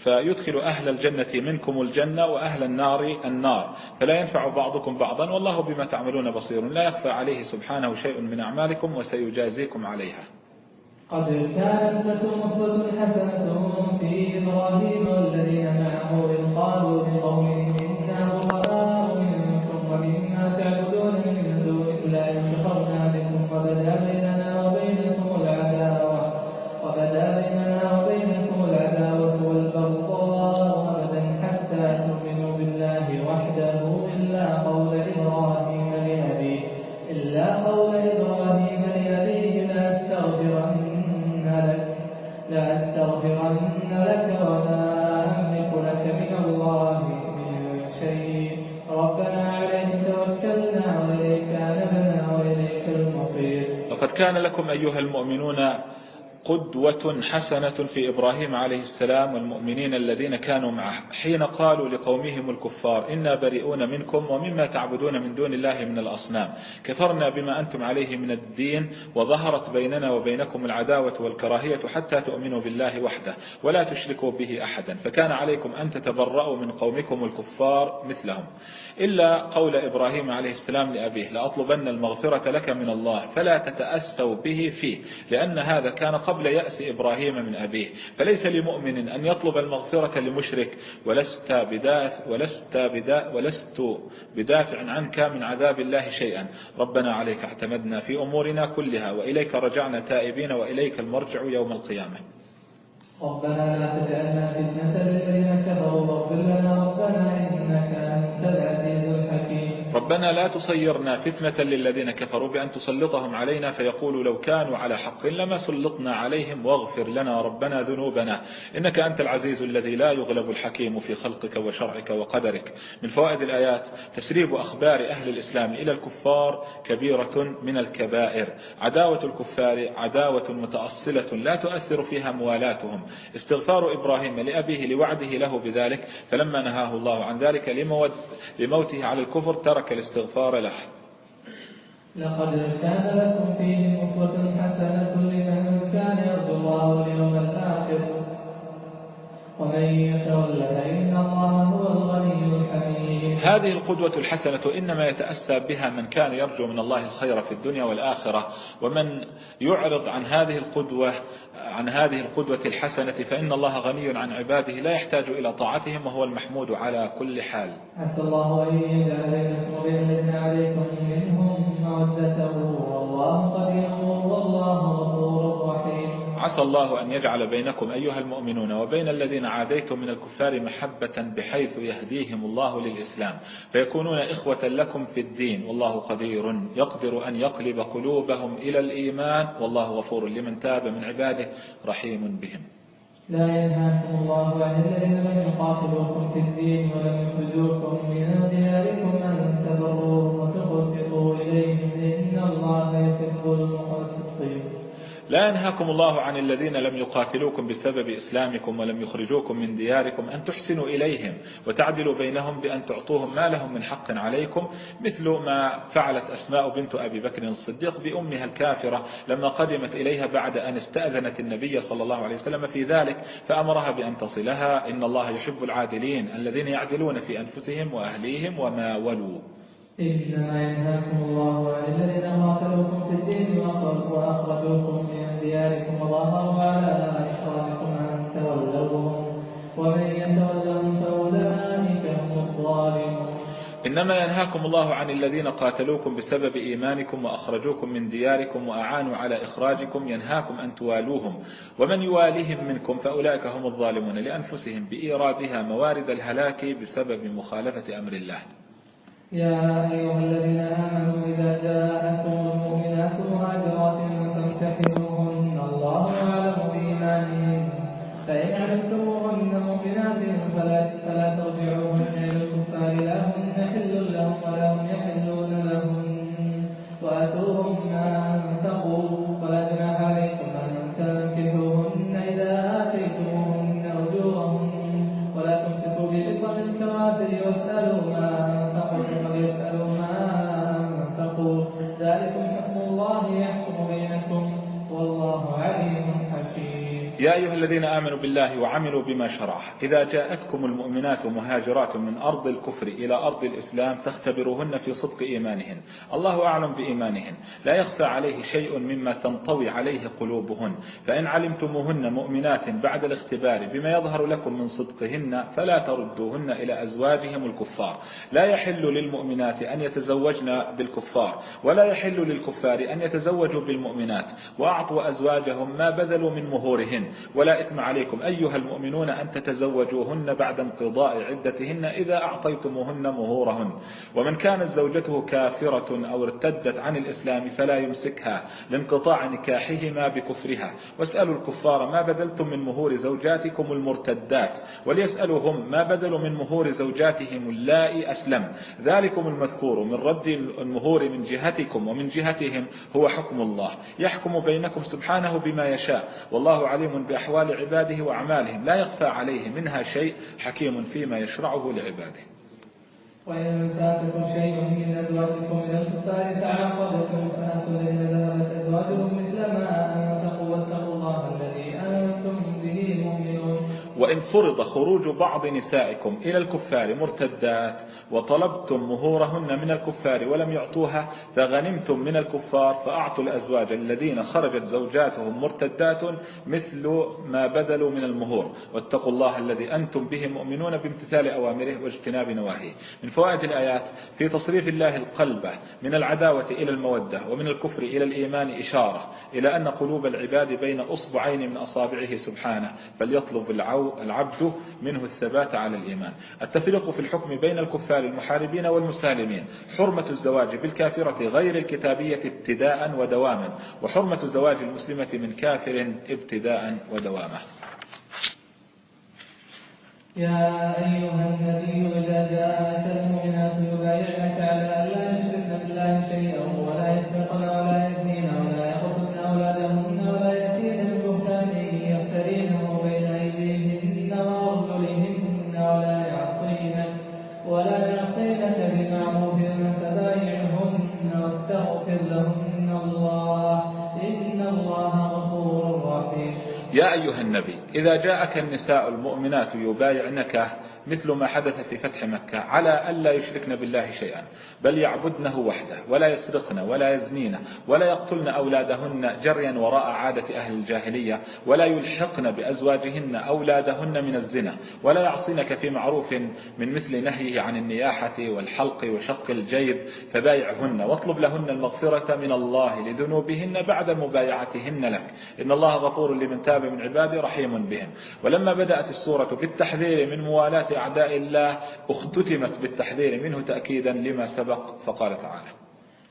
فيدخل أهل الجنة منكم الجنة وأهل النار النار. فلا ينفع بعضكم بعضا والله بما تعملون بصير. لا يخفى عليه سبحانه شيء من أعمالكم وسيجازيكم عليها. قد كانت لكم أسوة حسنة في إبراهيم والذين معه إذ قالوا لقومهم قدوة حسنة في إبراهيم عليه السلام والمؤمنين الذين كانوا معه. حين قالوا لقومهم الكفار إنا بريئون منكم ومما تعبدون من دون الله من الأصنام. كفرنا بما أنتم عليه من الدين وظهرت بيننا وبينكم العداوة والكراهية حتى تؤمنوا بالله وحده ولا تشركوا به أحدا. فكان عليكم أن تتبرأوا من قومكم الكفار مثلهم. إلا قول إبراهيم عليه السلام لأبيه لأطلبن المغفرة لك من الله فلا تتأسوا به فيه لأن هذا كان قبل يأس إبراهيم من أبيه. فليس لمؤمن أن يطلب المغفرة لمشرك ولست بدافع, ولست بدافع, ولست بدافع عنك من عذاب الله شيئا. ربنا عليك اعتمدنا في أمورنا كلها وإليك رجعنا تائبين وإليك المرجع يوم القيامة. ربنا لا تجعلنا فتنة للذين كفروا واغفر لنا ربنا إنك أنت العزيز ربنا لا تصيرنا فتنة للذين كفروا بأن تسلطهم علينا فيقولوا لو كانوا على حق لما سلطنا عليهم واغفر لنا ربنا ذنوبنا. إنك أنت العزيز الذي لا يغلب الحكيم في خلقك وشرعك وقدرك. من فوائد الآيات تسريب أخبار أهل الإسلام إلى الكفار كبيرة من الكبائر. عداوة الكفار عداوة متأصلة لا تؤثر فيها موالاتهم. استغفار إبراهيم لأبيه لوعده له بذلك. فلما نهاه الله عن ذلك لموته على الكفر ترك الاستغفار له. لقد كان لكم فيهم أسوة حسنة لمن كان يرجو الله واليوم الآخر. ومن يتول فإن الله هو الغني الحميد. هذه القدوة الحسنة إنما يتأسى بها من كان يرجو من الله الخير في الدنيا والآخرة ومن يعرض عن هذه القدوة عن هذه القدوة الحسنة فإن الله غني عن عباده لا يحتاج إلى طاعتهم وهو المحمود على كل حال. عسى الله أن يجعل بينكم وبين الذين عليكم منهم والله قدير والله عسى الله أن يجعل بينكم أيها المؤمنون وبين الذين عاديتم من الكفار محبة بحيث يهديهم الله للإسلام. فيكونون إخوة لكم في الدين. والله قدير يقدر أن يقلب قلوبهم إلى الإيمان. والله غفور لمن تاب من عباده رحيم بهم. لا ينهاكم الله عن الذين لم يقاتلوكم في الدين ولم يخرجوكم لا ينهاكم الله عن الذين لم يقاتلوكم بسبب إسلامكم ولم يخرجوكم من دياركم أن تحسنوا إليهم وتعدلوا بينهم بأن تعطوهم ما لهم من حق عليكم مثل ما فعلت أسماء بنت أبي بكر الصديق بأمها الكافرة لما قدمت إليها بعد أن استأذنت النبي صلى الله عليه وسلم في ذلك فأمرها بأن تصلها إن الله يحب العادلين الذين يعدلون في أنفسهم وأهليهم وما ولوا. إنما ينهاكم الله عن الذين قاتلوكم في الدين وأخرجوكم من دياركم وظاهروا على إخراجكم أن تولوهم. ومن يتولهم فأولئك هم الظالمون. إنما ينهاكم الله عن الذين قاتلوكم بسبب إيمانكم وأخرجوكم من دياركم وأعانوا على إخراجكم ينهاكم أن توالوهم. ومن يواليهم منكم فأولئك هم الظالمون لأنفسهم بإيرادها موارد الهلاك بسبب مخالفة أمر الله. يا أيها الذين آمنوا إذا جاءكم الذين آمنوا بالله وعملوا بما شرع إذا جاءتكم المؤمنات مهاجرات من أرض الكفر إلى أرض الإسلام فاختبروهن في صدق إيمانهن. الله أعلم بإيمانهن. لا يخفى عليه شيء مما تنطوي عليه قلوبهن. فإن علمتموهن مؤمنات بعد الاختبار بما يظهر لكم من صدقهن فلا تردوهن إلى أزواجهم الكفار. لا يحل للمؤمنات أن يتزوجن بالكفار ولا يحل للكفار أن يتزوجوا بالمؤمنات. وأعطوا أزواجهم ما بذلوا من مهورهن ولا إثم عليكم. أيها المؤمنون أن تتزوجوهن بعد انقضاء عدتهن إذا أعطيتموهن مهورهن. ومن كانت زوجته كافرة أو ارتدت عن الإسلام فلا يمسكها لانقطاع نكاحهما بكفرها. واسألوا الكفار ما بدلتم من مهور زوجاتكم المرتدات؟ وليسألوا هم ما بدلوا من مهور زوجاتهم اللائي أسلم؟ ذلكم المذكور من رد المهور من جهتكم ومن جهتهم هو حكم الله. يحكم بينكم سبحانه بما يشاء. والله عليم بأحوال عباده وأعمالهم. لا يخفى عليه منها شيء حكيم فيما يشرعه لعباده. وإن فاتكم شيء من أزواجكم من الكفار ذهبت أزواجهم مثل ما وإن فرض خروج بعض نسائكم إلى الكفار مرتدات وطلبتم مهورهن من الكفار ولم يعطوها فغنمتم من الكفار فأعطوا الأزواج الذين خرجت زوجاتهم مرتدات مثل ما بذلوا من المهور. واتقوا الله الذي أنتم به مؤمنون بامتثال أوامره واجتناب نواهيه. من فوائد الآيات في تصريف الله القلب من العداوة إلى المودة ومن الكفر إلى الإيمان إشارة إلى أن قلوب العباد بين أصبعين من أصابعه سبحانه. فليطلب العبد منه الثبات على الإيمان. التفريق في الحكم بين الكفار المحاربين والمسالمين. حرمة الزواج بالكافرة غير الكتابية ابتداء ودواما. وحرمة زواج المسلمة من كافر ابتداء ودواما. يا أيها النبي إذا جاءك المؤمنات يبايعنك على أن لا يشركن بالله شيئا أيها النبي إذا جاءك النساء المؤمنات يبايعنك مثل ما حدث في فتح مكة على ألا يشركن بالله شيئا بل يعبدنه وحده ولا يسرقن ولا يزنين ولا يقتلن أولادهن جريا وراء عادة أهل الجاهلية ولا يلحقن بأزواجهن أولادهن من الزنا ولا يعصينك في معروف من مثل نهيه عن النياحة والحلق وشق الجيب فبايعهن واطلب لهن المغفرة من الله لذنوبهن بعد مبايعتهن لك. إن الله غفور لمن تاب من عباده رحيم بهم. ولما بدأت السورة بالتحذير من موالاة أعداء الله اختتمت بالتحذير منه تأكيدا لما سبق فقال تعالى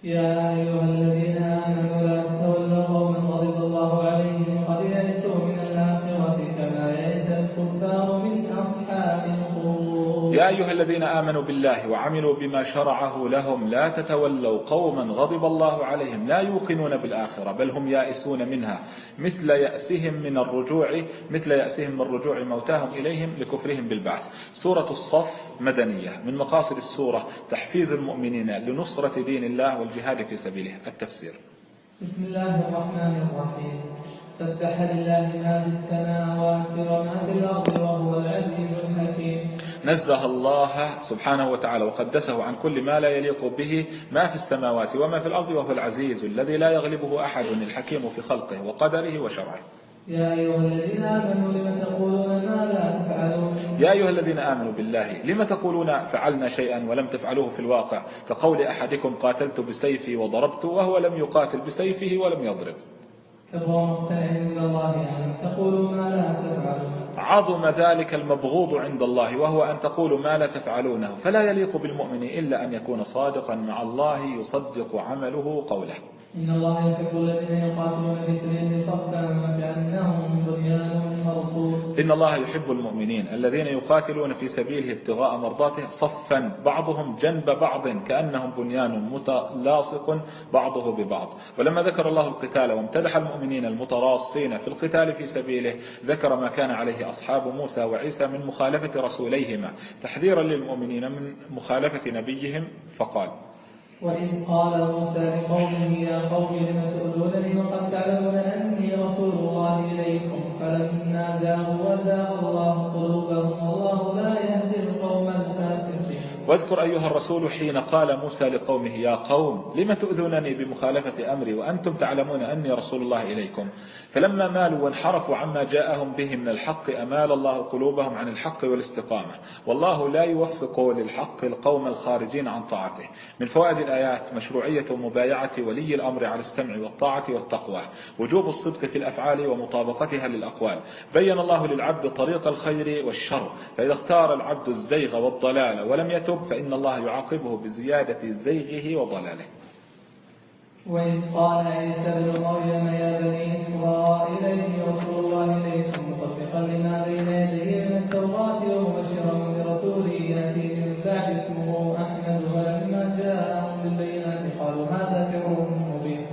يا أيها الذين آمنوا لا تولوا قوما غضب الله عليهم قد يئسوا يا أيها الذين آمنوا بالله وعملوا بما شرعه لهم لا تتولوا قوما غضب الله عليهم لا يوقنون بالآخرة بل هم يائسون منها مثل يأسهم من الرجوع مثل يأسهم من رجوع موتاهم إليهم لكفرهم بالبعث سورة الصف مدنية من مقاصد السورة تحفيز المؤمنين لنصرة دين الله والجهاد في سبيله التفسير بسم الله الرحمن الرحيم. سبح لله ما في السماوات وما في الأرض وهو العزيز الحكيم. نزه الله سبحانه وتعالى وقدسه عن كل ما لا يليق به ما في السماوات وما في الأرض وهو العزيز الذي لا يغلبه أحد الحكيم في خلقه وقدره وشرعه. يا أيها الذين آمنوا لم تقولون ما لا تفعلون. يا أيها الذين آمنوا بالله لم تقولون فعلنا شيئا ولم تفعلوه في الواقع؟ كقول أحدكم قاتلت بسيفي وضربت وهو لم يقاتل بسيفه ولم يضرب. تقولوا ما لا تفعلون. عظم ذلك المبغوض عند الله وهو أن تقولوا ما لا تفعلونه. فلا يليق بالمؤمن إلا أن يكون صادقا مع الله يصدق عمله قوله. إن الله يحب الذين يقاتلون في سبيله صفا كأنهم بنيان مرصوص إن الله يحب المؤمنين الذين يقاتلون في سبيله ابتغاء مرضاته صفا. بعضهم جنب بعض كأنهم بنيان متلاصق بعضه ببعض. ولما ذكر الله القتال وامتدح المؤمنين المتراصين في القتال في سبيله ذكر ما كان عليه أصحاب موسى وعيسى من مخالفة رسوليهما. تحذيرا للمؤمنين من مخالفة نبيهم فقال وإذ قال موسى لقومه يا قوم لم تؤذونني وقد تعلمون أني رسول الله إليكم فلما زاغوا وزاغ الله قلوبهم والله لا واذكر أيها الرسول حين قال موسى لقومه يا قوم لم تؤذونني بمخالفة أمري وأنتم تعلمون أني رسول الله إليكم؟ فلما مالوا وانحرفوا عما جاءهم به من الحق أمال الله قلوبهم عن الحق والاستقامة. والله لا يوفق للحق القوم الخارجين عن طاعته. من فوائد الآيات مشروعية مبايعة ولي الأمر على السمع والطاعة والتقوى. وجوب الصدق في الأفعال ومطابقتها للأقوال. بين الله للعبد طريق الخير والشر. فإذا اختار العبد الزيغ والضلال ولم يتب فإن الله يعاقبه بزيادة زيغه وضلاله. وإذ قال عيسى ابن مريم يا بني إسرائيل إني رسول الله إليكم مصدقا لما بين يديه من التوراة ومبشرا برسول يأتي من بعد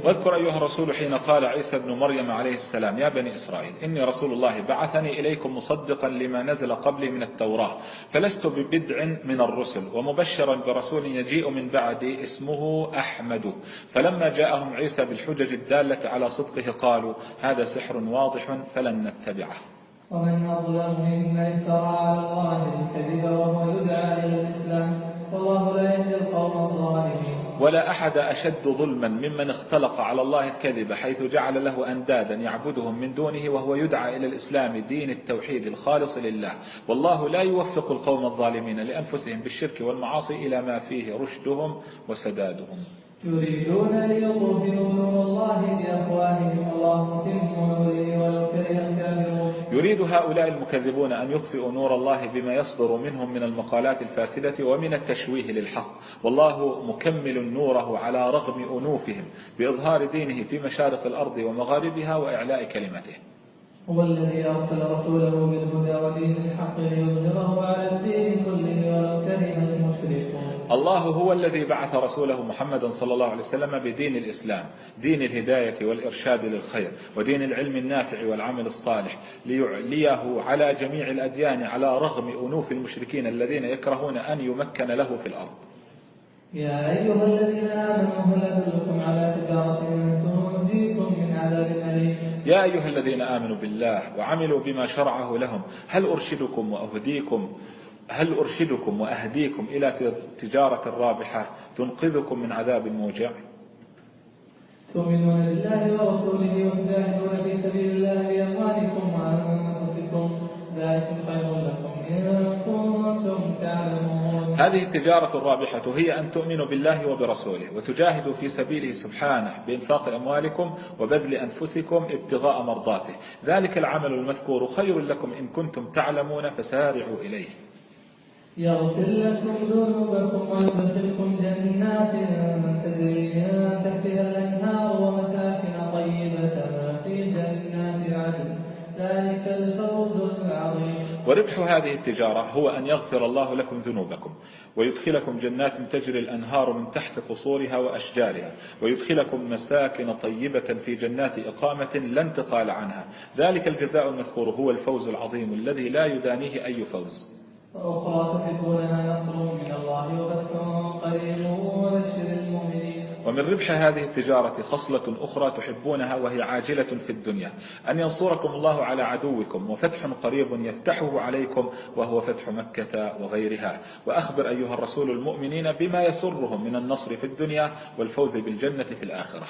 واذكر أيها الرسول حين قال عيسى بن مريم عليه السلام يا بني إسرائيل إني رسول الله بعثني إليكم مصدقا لما نزل قبلي من التوراة فلست ببدع من الرسل ومبشرا برسول يجيء من بعدي اسمه أحمد. فلما جاءهم عيسى بالحجج الدالة على صدقه قالوا هذا سحر واضح فلن نتبعه. ومن أظلم ممن افترى على الله الكذب وهو يدعى إلى الإسلام والله لا يهدي القوم الظالمين. ولا أحد أشد ظلما ممن اختلق على الله الكذب حيث جعل له أندادا يعبدهم من دونه وهو يدعى إلى الإسلام دين التوحيد الخالص لله. والله لا يوفق القوم الظالمين لأنفسهم بالشرك والمعاصي إلى ما فيه رشدهم وسدادهم. يريدون ليطفئوا نور الله بأفواههم والله متم نوره ولو كره يريد هؤلاء المكذبون أن يطفئوا نور الله بما يصدر منهم من المقالات الفاسدة ومن التشويه للحق. والله مكمل نوره على رغم أنوفهم بإظهار دينه في مشارق الأرض ومغاربها وإعلاء كلمته. هو الذي أرسل رسوله بالهدى ودين الحق ليظهره على الدين كله ولو كره الله هو الذي بعث رسوله محمدا صلى الله عليه وسلم بدين الإسلام دين الهداية والإرشاد للخير ودين العلم النافع والعمل الصالح ليعليه على جميع الأديان على رغم أنوف المشركين الذين يكرهون أن يمكن له في الأرض. يا أيها الذين آمنوا هل أدلكم على تجارة تنجيكم من عذاب أليم؟ يا أيها الذين آمنوا بالله وعملوا بما شرعه لهم هل أرشدكم وأهديكم؟ هل أرشدكم وأهديكم إلى تجارة رابحة تنقذكم من عذاب موجع؟ تؤمنون بالله ورسوله وتجاهدون في سبيل الله بأموالكم وأنفسكم ذلكم خير لكم إن كنتم تعلمون. هذه التجارة الرابحة هي أن تؤمنوا بالله وبرسوله وتجاهدوا في سبيله سبحانه بإنفاق أموالكم وبذل أنفسكم ابتغاء مرضاته. ذلك العمل المذكور خير لكم إن كنتم تعلمون فسارعوا إليه. يغفر لكم ذنوبكم ويدخلكم جنات تجري من تحتها الأنهار ومساكن طيبة في جنات عدن. ذلك الفوز العظيم. وربح هذه التجارة هو أن يغفر الله لكم ذنوبكم ويدخلكم جنات تجري الأنهار من تحت قصورها وأشجارها ويدخلكم مساكن طيبة في جنات إقامة لا انتقال عنها. ذلك الجزاء المذكور هو الفوز العظيم الذي لا يدانيه أي فوز. وأخرى تحبونها نصر من الله وفتح قريب وبشر المؤمنين. ومن ربح هذه التجارة خصلة أخرى تحبونها وهي عاجلة في الدنيا. أن ينصركم الله على عدوكم وفتح قريب يفتحه عليكم وهو فتح مكة وغيرها. وأخبر أيها الرسول المؤمنين بما يسرهم من النصر في الدنيا والفوز بالجنة في الآخرة.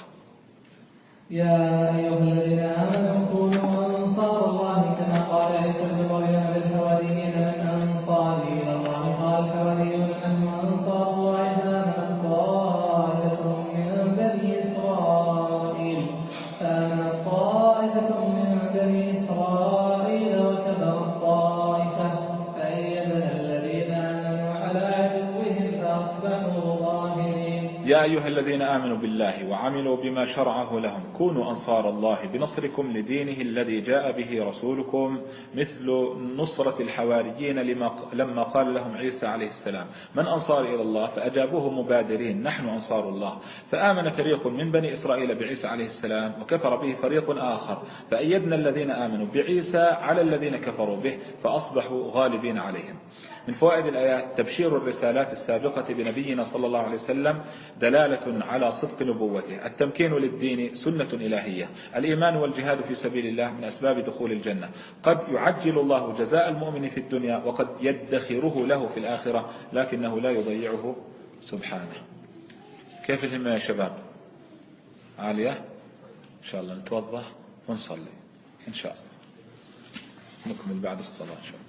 يا أيها الذين آمنوا كونوا أنصار الله كما قال عيسى بن مريم للحواريين من إلى الله قال أيها الذين آمنوا بالله وعملوا بما شرعه لهم كونوا أنصار الله بنصركم لدينه الذي جاء به رسولكم مثل نصرة الحواريين لما قال لهم عيسى عليه السلام. من أنصار إلى الله فأجابوه مبادرين نحن أنصار الله. فآمن فريق من بني إسرائيل بعيسى عليه السلام وكفر به فريق آخر. فأيدنا الذين آمنوا بعيسى على الذين كفروا به فأصبحوا غالبين عليهم. من فوائد الآيات تبشير الرسالات السابقة بنبينا صلى الله عليه وسلم دلالة على صدق نبوته. التمكين للدين سنة إلهية. الإيمان والجهاد في سبيل الله من أسباب دخول الجنة. قد يعجل الله جزاء المؤمن في الدنيا وقد يدخره له في الآخرة لكنه لا يضيعه. سبحانه. كيف الهمة يا شباب؟ عالية؟ إن شاء الله نتوضح ونصلي. إن شاء الله. نكمل بعد الصلاة إن شاء الله.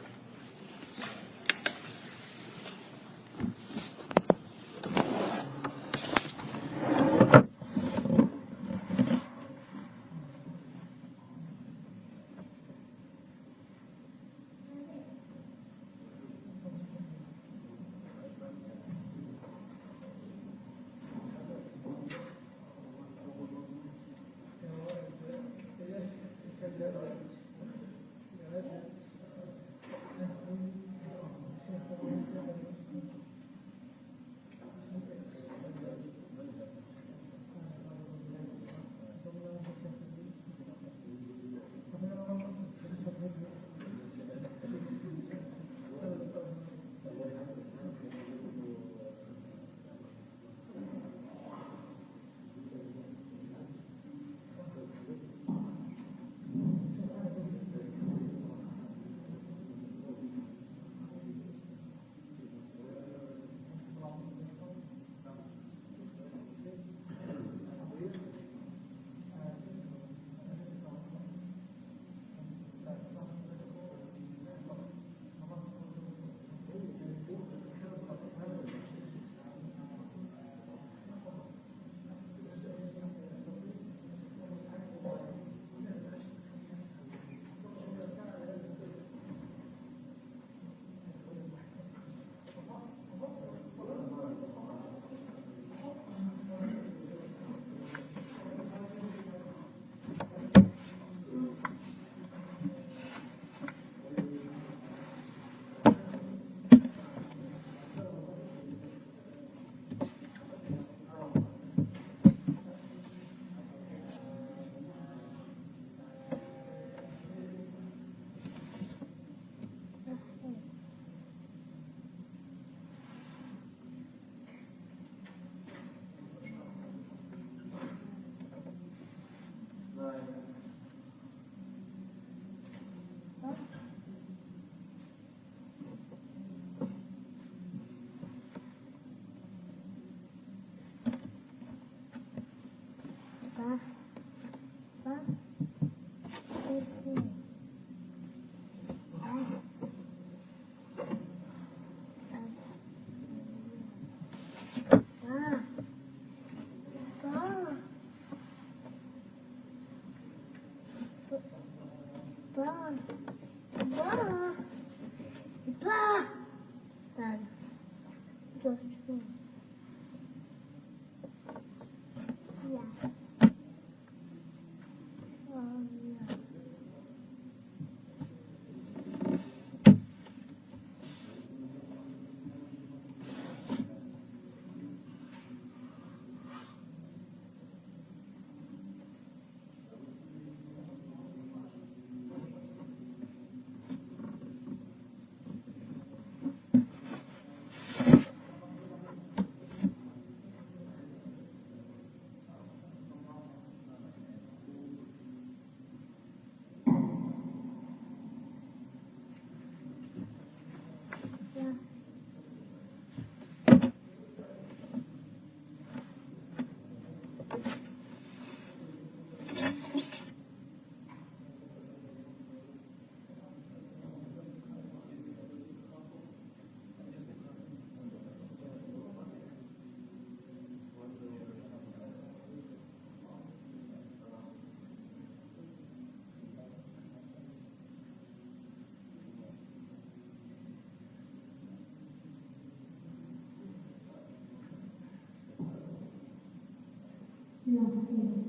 Thank you.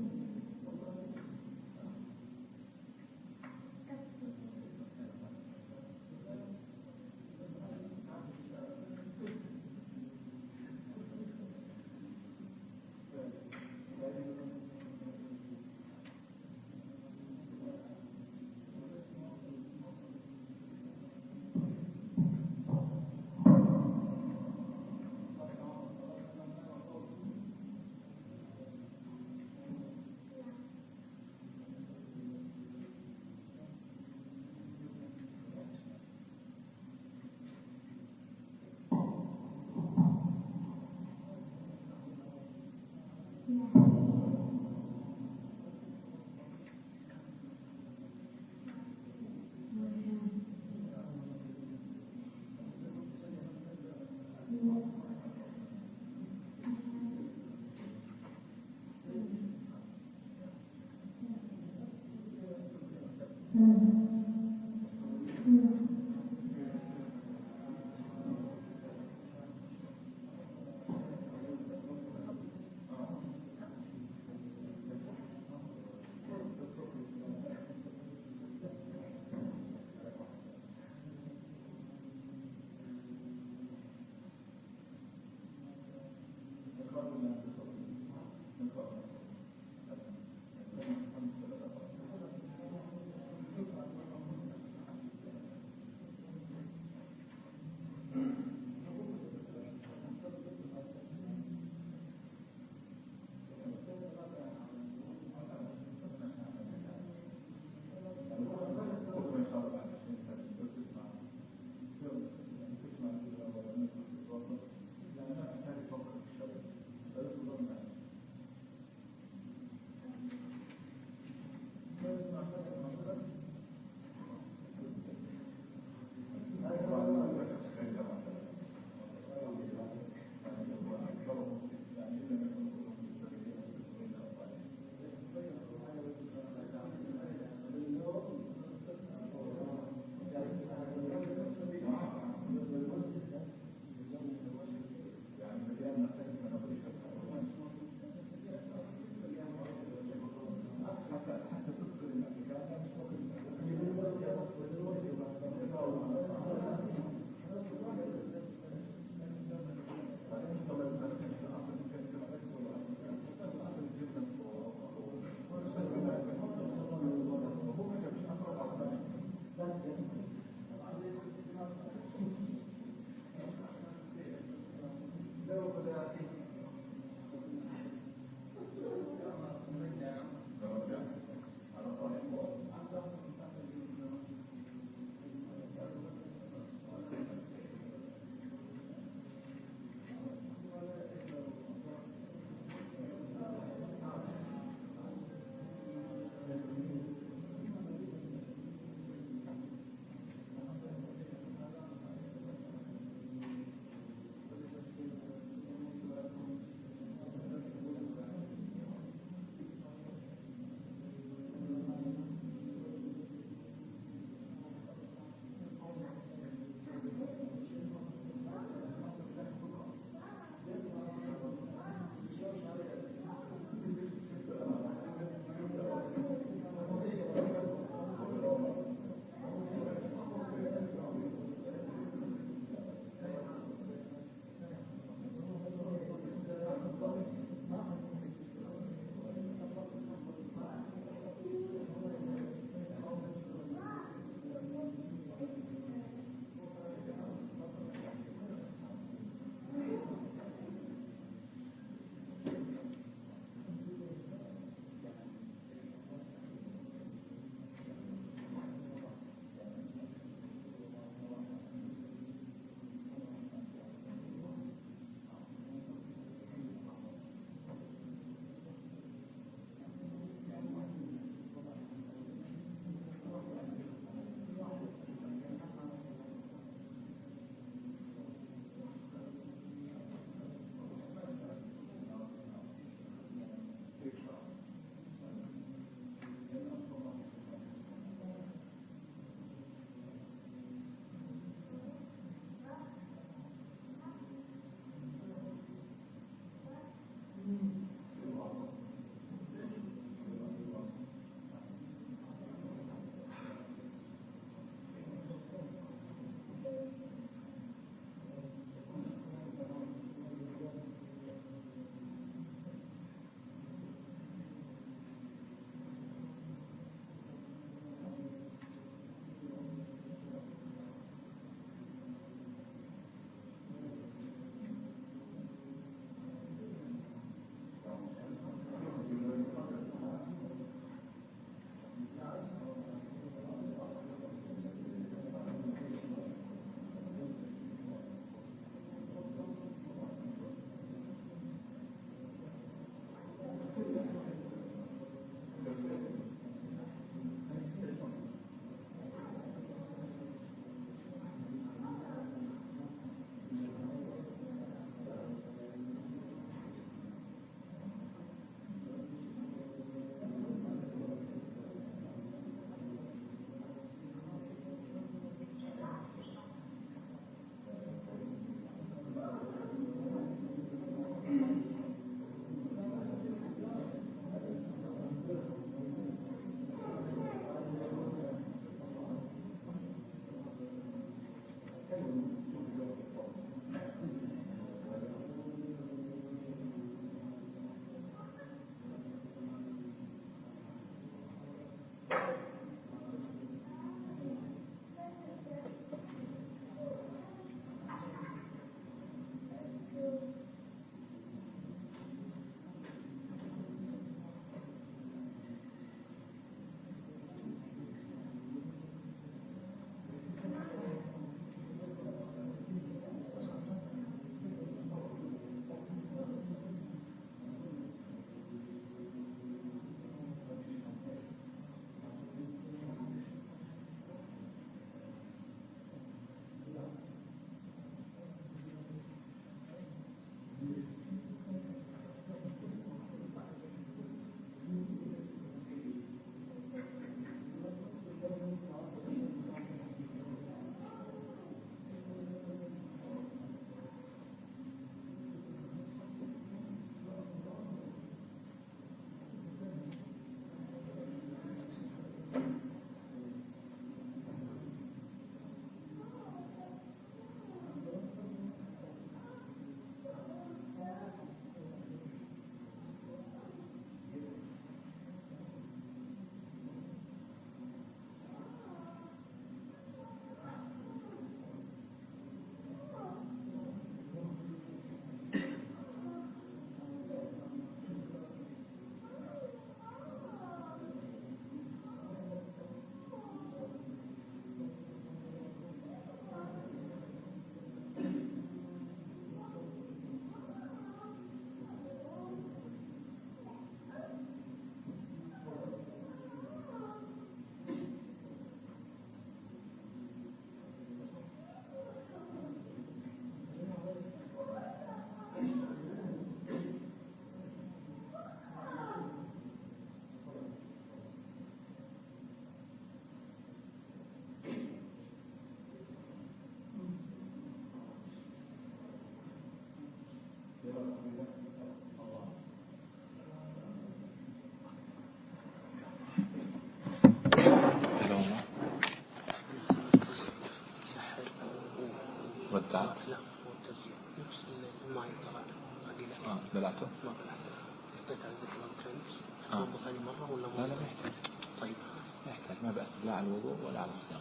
بلعته؟ ما بلعته حطيت على ذكر الله آه. ثاني مرة ولا لا لا ما يحتاج. طيب ما يحتاج. ما بأثر لا على الوضوء ولا على الصيام.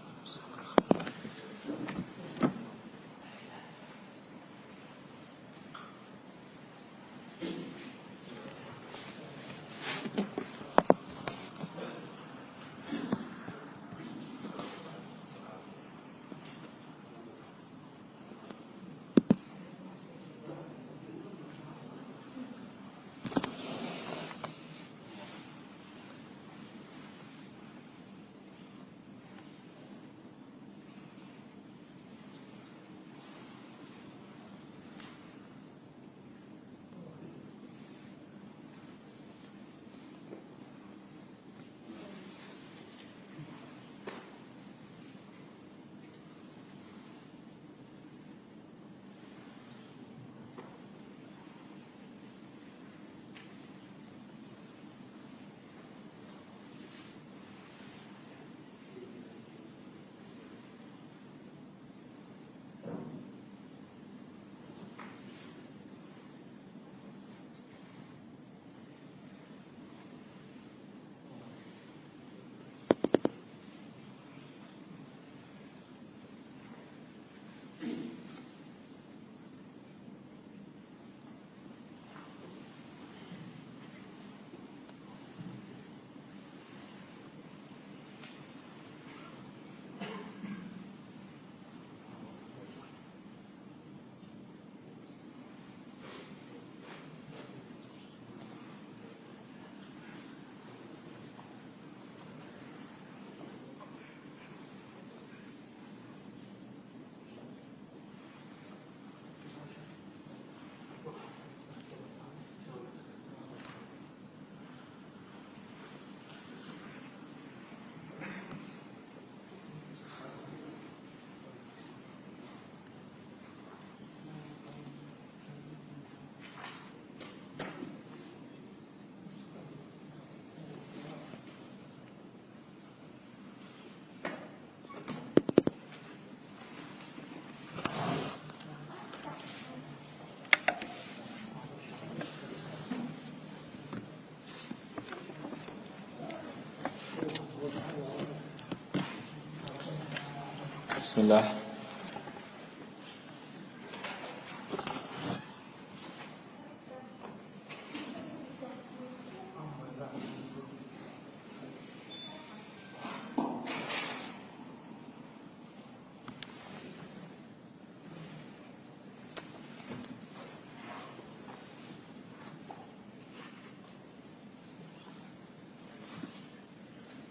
بسم الله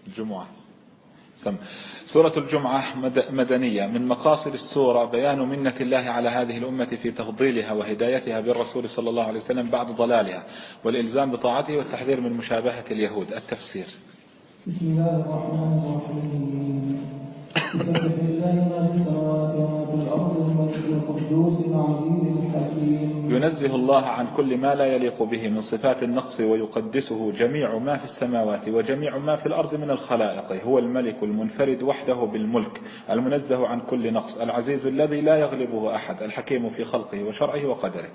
الجمعة سم سورة الجمعة مدنية. من مقاصد السورة بيان منة الله على هذه الأمة في تفضيلها وهدايتها بالرسول صلى الله عليه وسلم بعد ضلالها والإلزام بطاعته والتحذير من مشابهة اليهود. التفسير. بسم الله الرحمن الرحيم. ينزه الله عن كل ما لا يليق به من صفات النقص ويقدسه جميع ما في السماوات وجميع ما في الأرض من الخلائق. هو الملك المنفرد وحده بالملك المنزه عن كل نقص العزيز الذي لا يغلبه أحد الحكيم في خلقه وشرعه وقدره.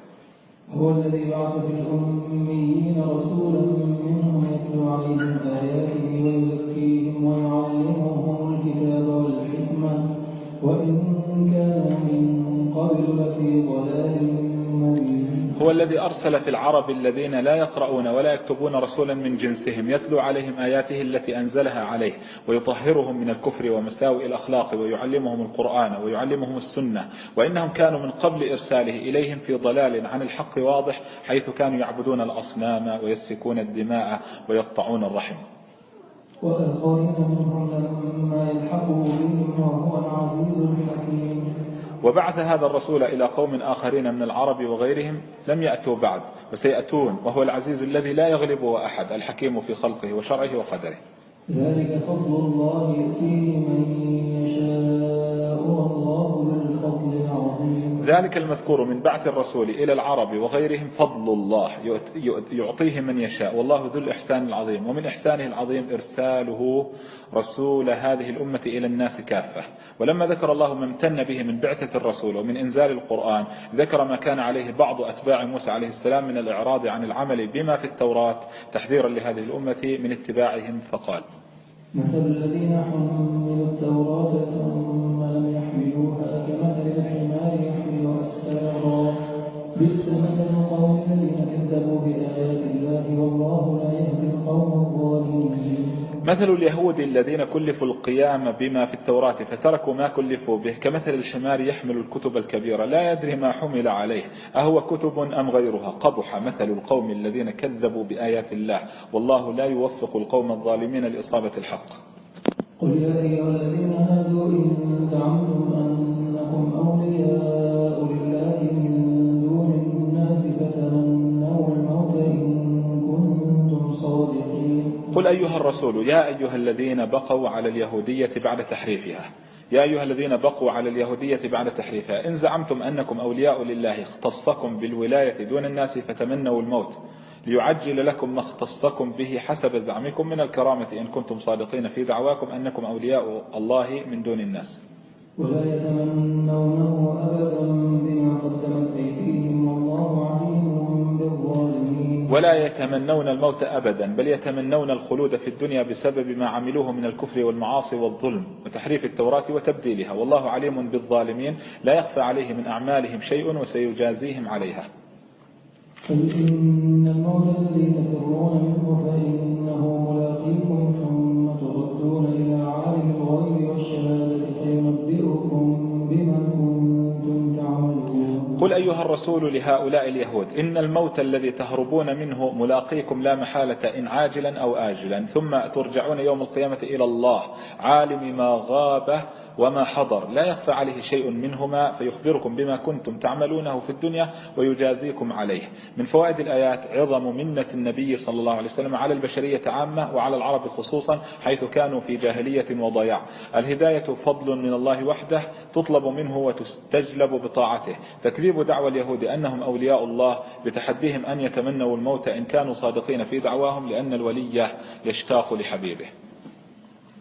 هو الذي بعث في الأميين رسولا منهم يتلو عليهم آياته هو الذي أرسل في العرب الذين لا يقرؤون ولا يكتبون رسولا من جنسهم يتلو عليهم آياته التي أنزلها عليه ويطهرهم من الكفر ومساوئ الأخلاق ويعلمهم القرآن ويعلمهم السنة وإنهم كانوا من قبل إرساله إليهم في ضلال عن الحق واضح حيث كانوا يعبدون الأصنام ويسفكون الدماء ويقطعون الرحم. وآخرين منهم لما يلحقوا بهم وهو العزيز الحكيم. وبعث هذا الرسول إلى قوم آخرين من العرب وغيرهم لم يأتوا بعد وسيأتون وهو العزيز الذي لا يغلبه أحد الحكيم في خلقه وشرعه وقدره. ذلك فضل الله يؤتيه من ذلك المذكور من بعث الرسول إلى العرب وغيرهم فضل الله يعطيه من يشاء. والله ذو الإحسان العظيم. ومن إحسانه العظيم إرساله رسول هذه الأمة إلى الناس كافة. ولما ذكر الله ما امتن به من بعثة الرسول ومن إنزال القرآن ذكر ما كان عليه بعض أتباع موسى عليه السلام من الإعراض عن العمل بما في التوراة تحذيرا لهذه الأمة من اتباعهم فقال مثل الذين حملوا التوراة مثل اليهود الذين كلفوا القيام بما في التوراة فتركوا ما كلفوا به كمثل الحمار يحمل الكتب الكبيرة لا يدري ما حمل عليه. أهو كتب أم غيرها؟ قبح مثل القوم الذين كذبوا بآيات الله. والله لا يوفق القوم الظالمين لإصابة الحق. قل يا أيها الذين هادوا إن زعمتم أنكم أولياء قل أيها الرسول يا أيها الذين بقوا على اليهودية بعد تحريفها. يا أيها الذين بقوا على اليهودية بعد تحريفها. إن زعمتم أنكم أولياء لله اختصكم بالولاية دون الناس فتمنوا الموت ليعجل لكم ما اختصكم به حسب زعمكم من الكرامة إن كنتم صادقين في دعواكم أنكم أولياء الله من دون الناس. ولا يتمنونه أبدا بما قدمت أيديهم والله عليم بالظالمين. ولا يتمنون الموت أبدا بل يتمنون الخلود في الدنيا بسبب ما عملوه من الكفر والمعاصي والظلم وتحريف التوراة وتبديلها. والله عليم بالظالمين. لا يخفى عليه من أعمالهم شيء وسيجازيهم عليها. قل إن الموت الذي تفرون منه فإنه ملاقيكم ثم تردون إلى عالم الغيب والشهادة. قل أيها الرسول لهؤلاء اليهود إن الموت الذي تهربون منه ملاقيكم لا محالة إن عاجلا أو آجلا ثم ترجعون يوم القيامة إلى الله عالم ما غاب وما حضر. لا يخفى عليه شيء منهما فيخبركم بما كنتم تعملونه في الدنيا ويجازيكم عليه. من فوائد الآيات عظم منة النبي صلى الله عليه وسلم على البشرية عامة وعلى العرب خصوصا حيث كانوا في جاهلية وضياع. الهداية فضل من الله وحده تطلب منه وتستجلب بطاعته. تكذيب دعوى اليهود أنهم أولياء الله بتحديهم أن يتمنوا الموت إن كانوا صادقين في دعواهم لأن الولي يشتاق لحبيبه.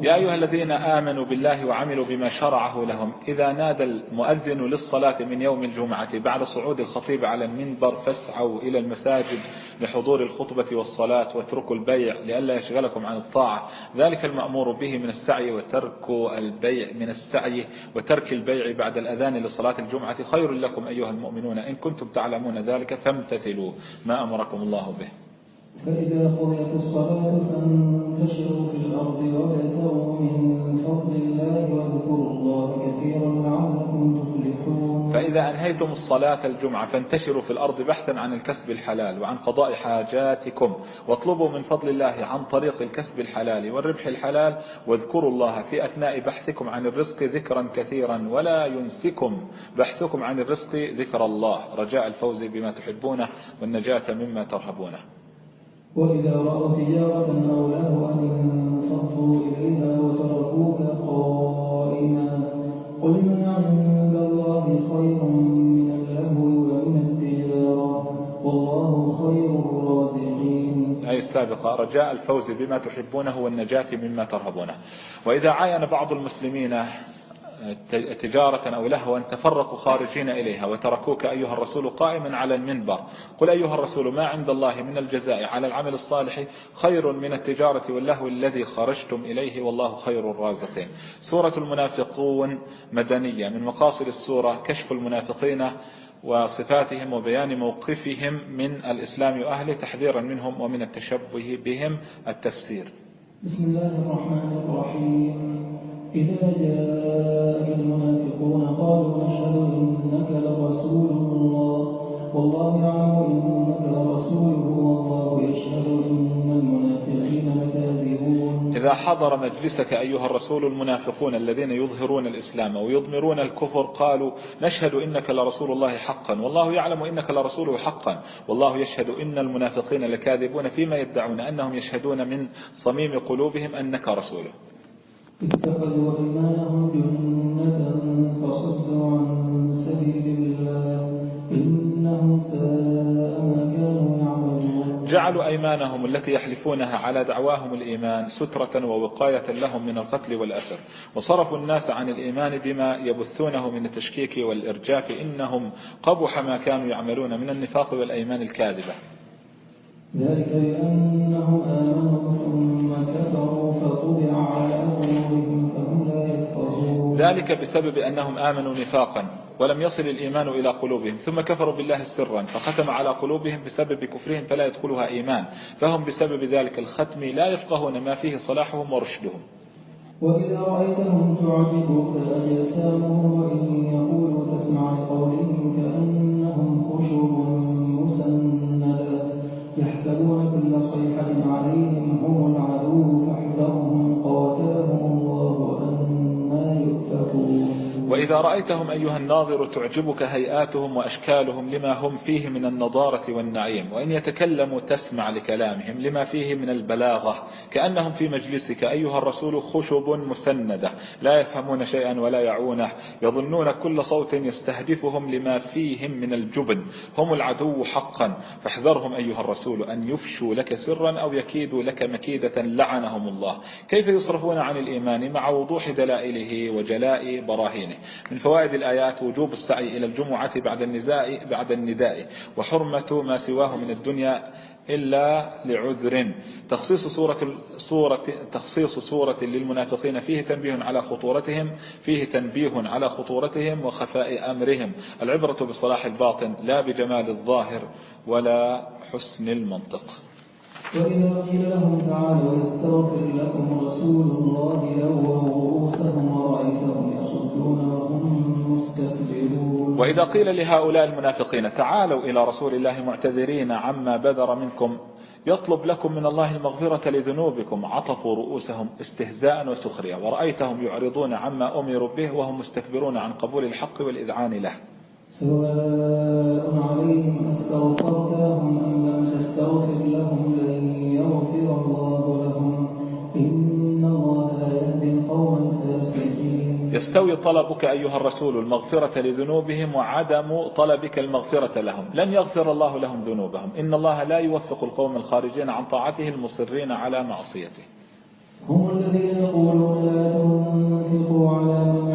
يا أيها الذين آمنوا بالله وعملوا بما شرعه لهم إذا نادى المؤذن للصلاة من يوم الجمعة بعد صعود الخطيب على المنبر فاسعوا إلى المساجد لحضور الخطبة والصلاة واتركوا البيع لئلا يشغلكم عن الطاعة. ذلك المأمور به من السعي وترك البيع من السعي وترك البيع بعد الأذان لصلاة الجمعة. خير لكم أيها المؤمنون إن كنتم تعلمون ذلك فامتثلوا ما أمركم الله به. فإذا قضيت الصلاة فانتشروا في الأرض وأبتغوا من فضل الله واذكروا الله كثيرا لعلكم تفلحون. فإذا أنهيتم الصلاة الجمعة فانتشروا في الأرض بحثا عن الكسب الحلال وعن قضاء حاجاتكم واطلبوا من فضل الله عن طريق الكسب الحلال والربح الحلال واذكروا الله في أثناء بحثكم عن الرزق ذكرا كثيرا ولا ينسكم بحثكم عن الرزق ذكر الله. رجاء الفوز بما تحبونه والنجاة مما ترهبونه. وإذا رأوا تجارة أو لهوا انفضوا إليها وتركوك قائما. قل من عند الله خير من اللهو ومن التجارة. والله خير الرازقين. أي السابقة رجاء الفوز بما تحبونه والنجاة مما ترهبونه. وإذا عاين بعض المسلمين تجارة أو لهوا تفرقوا خارجين إليها وتركوك أيها الرسول قائما على المنبر. قل أيها الرسول ما عند الله من الجزاء على العمل الصالح خير من التجارة واللهو الذي خرجتم إليه والله خير الرازقين. سورة المنافقون مدنية من مقاصد السورة كشف المنافقين وصفاتهم وبيان موقفهم من الإسلام وأهله تحذيرا منهم ومن التشبه بهم. التفسير. بسم الله الرحمن الرحيم. إذا جاءك المنافقون قالوا نشهد إنك لرسول الله. والله يعلم إنك لرسوله والله يشهد إن المنافقين لكاذبون. إذا حضر مجلسك أيها الرسول المنافقون الذين يظهرون الإسلام ويضمرون الكفر قالوا نشهد إنك لرسول الله حقا. والله يعلم إنك لرسوله حقا. والله يشهد إن المنافقين لكاذبون فيما يدعون أنهم يشهدون من صميم قلوبهم أنك رسوله. اتخذوا إيمانهم جنة فصدوا عن سبيل الله. إنهم ساء ما كانوا يعملون. جعلوا أيمانهم التي يحلفونها على دعواهم الإيمان سترة ووقاية لهم من القتل والأسر. وصرفوا الناس عن الإيمان بما يبثونه من التشكيك والإرجاف إنهم قبح ما كانوا يعملون من النفاق والأيمان الكاذبة. ذلك بأنهم آمنوا ثم كفروا على فهم لا ذلك بسبب أنهم آمنوا نفاقا ولم يصل الإيمان إلى قلوبهم ثم كفروا بالله سرا فختم على قلوبهم بسبب كفرهم فلا يدخلها إيمان فهم بسبب ذلك الختم لا يفقهون ما فيه صلاحهم ورشدهم. وإذا رأيتهم تعجبك أجسامهم وإن يقولوا تسمع لقولهم كأنهم خشب مسندة يحسبون كل صيحة عليهم وإذا رأيتهم أيها الناظر تعجبك هيئاتهم وأشكالهم لما هم فيه من النضارة والنعيم وإن يتكلموا تسمع لكلامهم لما فيه من البلاغة كأنهم في مجلسك أيها الرسول خشب مسندة لا يفهمون شيئا ولا يعونه يظنون كل صوت يستهدفهم لما فيهم من الجبن هم العدو حقا فاحذرهم أيها الرسول أن يفشوا لك سرا أو يكيدوا لك مكيدة لعنهم الله. كيف يصرفون عن الإيمان مع وضوح دلائله وجلاء براهينه؟ من فوائد الآيات وجوب السعي إلى الجمعة بعد النزاء بعد النداء وحرمة ما سواه من الدنيا إلا لعذر. تخصيص سورة سورة تخصيص سورة للمنافقين فيه تنبيه على خطورتهم فيه تنبيه على خطورتهم وخفاء أمرهم. العبرة بصلاح الباطن لا بجمال الظاهر ولا حسن المنطق. وإذا قيل لهم تعالوا يستغفر لكم رسول الله لووا رؤوسهم ورأيتهم يصدون وهم مستكبرون. وإذا قيل لهؤلاء المنافقين تعالوا إلى رسول الله معتذرين عما بدر منكم يطلب لكم من الله المغفرة لذنوبكم. عطفوا رؤوسهم استهزاء وسخرية ورأيتهم يعرضون عما أمروا به وهم مستكبرون عن قبول الحق والإذعان له. سواء عليهم أستغفرت لهم أم لم تستغفر لهم لن يغفر الله لهم. إن الله لا يهدي القوم الفاسقين. يستوي طلبك أيها الرسول المغفرة لذنوبهم وعدم طلبك المغفرة لهم. لن يغفر الله لهم ذنوبهم. إن الله لا يوفق القوم الخارجين عن طاعته المصرين على معصيته. هم الذين يقولون لا تنفقوا على من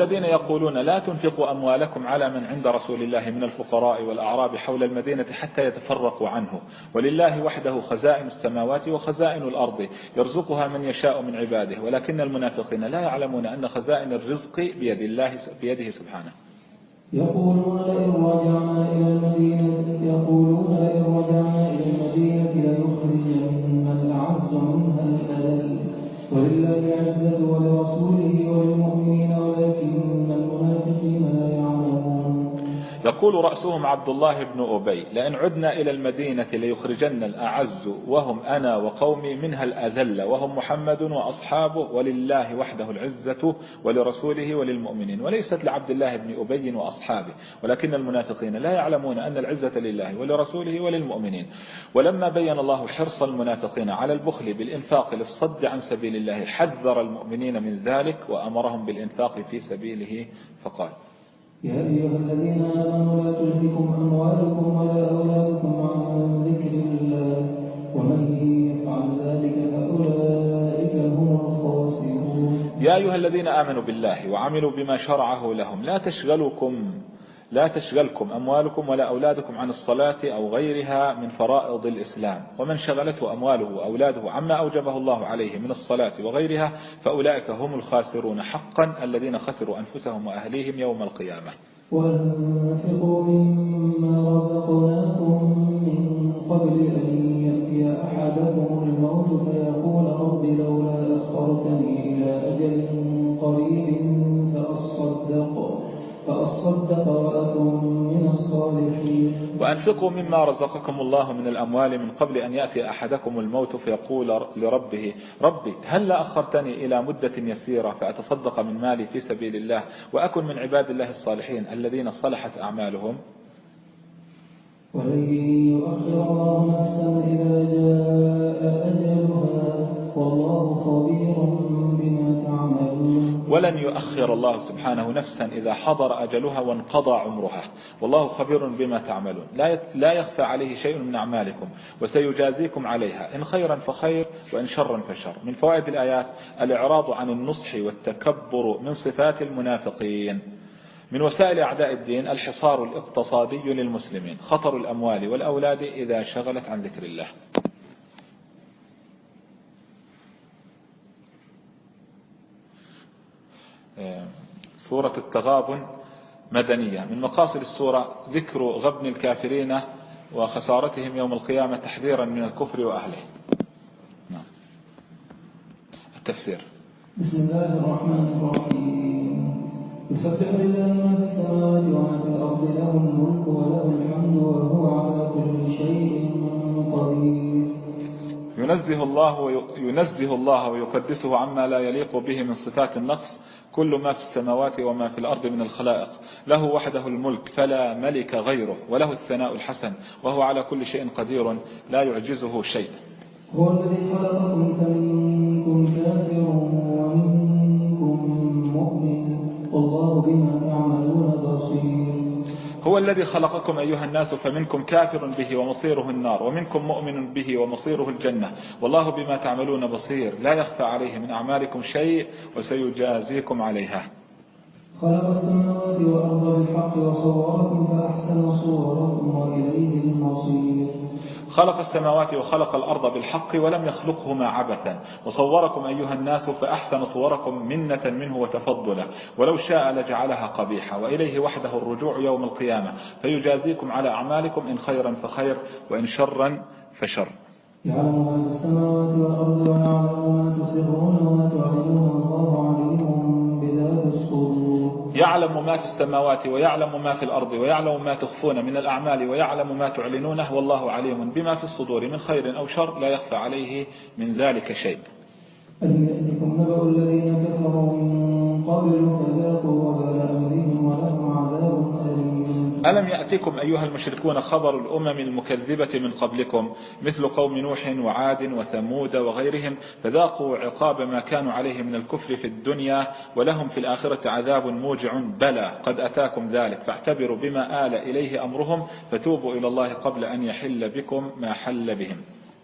الذين يقولون لا تنفقوا أموالكم على من عند رسول الله من الفقراء والأعراب حول المدينة حتى يتفرقوا عنه. ولله وحده خزائن السماوات وخزائن الأرض يرزقها من يشاء من عباده. ولكن المنافقين لا يعلمون أن خزائن الرزق بيد الله بيده سبحانه. يقولون لئن رجعنا إلى المدينة يقولون لئن رجعنا إلى المدينة ليخرجن الأعز منها الأذل. ولله العزة ولرسوله وللمؤمنين. يقول رأسهم عبد الله بن أبي لئن عدنا إلى المدينة ليخرجن الأعز وهم أنا وقومي منها الأذل وهم محمد وأصحابه ولله وحده العزة ولرسوله وللمؤمنين وليست لعبد الله بن أبي وأصحابه. ولكن المنافقين لا يعلمون أن العزة لله ولرسوله وللمؤمنين. ولما بين الله حرص المنافقين على البخل بالإنفاق للصد عن سبيل الله حذر المؤمنين من ذلك وأمرهم بالإنفاق في سبيله فقال يا أيها الذين آمنوا لا تلهكم أموالكم ولا أولادكم عن ذكر الله. ومن يفعل ذلك فأولئك هم الخاسرون. يا أيها الذين آمنوا بالله وعملوا بما شرعه لهم لا تشغلكم لا تشغلكم أموالكم ولا أولادكم عن الصلاة أو غيرها من فرائض الإسلام. ومن شغلته أمواله وأولاده عما أوجبه الله عليه من الصلاة وغيرها فأولئك هم الخاسرون حقا الذين خسروا أنفسهم وأهليهم يوم القيامة. وأنفقوا مما رزقناكم من قبل أن يأتي أحدكم الموت فيقول رب لولا أخرتني إلى أجل قريب فأصدق. فأصدق وأكن من الصالحين. وأنفقوا مما رزقكم الله من الأموال من قبل أن يأتي أحدكم الموت فيقول لربه ربي هل لا أخرتني إلى مدة يسيرة فأتصدق من مالي في سبيل الله وأكن من عباد الله الصالحين الذين صلحت أعمالهم؟ ولن يؤخر الله نفسا إذا جاء أجلها والله خبير بما تعملون. ولن يؤخر الله سبحانه نفسا إذا حضر أجلها وانقضى عمرها. والله خبير بما تعملون. لا يخفى عليه شيء من أعمالكم وسيجازيكم عليها. إن خيرا فخير وإن شرا فشر. من فوائد الآيات الإعراض عن النصح والتكبر من صفات المنافقين. من وسائل أعداء الدين الحصار الاقتصادي للمسلمين. خطر الأموال والأولاد إذا شغلت عن ذكر الله. سورة التغابن مدنية. من مقاصد السورة ذكر غبن الكافرين وخسارتهم يوم القيامة تحذيرا من الكفر وأهله. نعم. التفسير. بسم الله الرحمن الرحيم. يسبح لله ما في السماوات وما في الأرض له الملك وله الحمد وهو على كل شيء قدير. ينزه الله ينزه الله ويقدسه عما لا يليق به من صفات النقص كل ما في السماوات وما في الأرض من الخلائق. له وحده الملك فلا ملك غيره وله الثناء الحسن وهو على كل شيء قدير لا يعجزه شيء. هو الذي خلقكم فمنكم كافر ومنكم مؤمن والله بما تعملون بصير. هو الذي خلقكم أيها الناس فمنكم كافر به ومصيره النار ومنكم مؤمن به ومصيره الجنة. والله بما تعملون بصير لا يخفى عليه من أعمالكم شيء وسيجازيكم عليها. خلق السماوات والأرض بالحق وصوركم فأحسن صوركم وإليه المصير. خلق السماوات وخلق الأرض بالحق ولم يخلقهما عبثا. وصوركم أيها الناس فأحسن صوركم منة منه وتفضلا. ولو شاء لجعلها قبيحة. وإليه وحده الرجوع يوم القيامة. فيجازيكم على أعمالكم إن خيرا فخير وإن شرا فشر. يعلم ما في السماوات والأرض ويعلم ما تسرون وما تعلنون. الله عليم يعلم ما في السماوات ويعلم ما في الأرض ويعلم ما تخفون من الأعمال ويعلم ما تعلنونه والله عليم بما في الصدور من خير أو شر لا يخفى عليه من ذلك شيء. أن يأتكم نبأ الذين كفروا من قبل فذاقوا ألم يأتكم أيها المشركون خبر الأمم المكذبة من قبلكم؟ مثل قوم نوح وعاد وثمود وغيرهم فذاقوا عقاب ما كانوا عليه من الكفر في الدنيا ولهم في الآخرة عذاب موجع. بلى قد أتاكم ذلك. فاعتبروا بما آل إليه أمرهم فتوبوا إلى الله قبل أن يحل بكم ما حل بهم.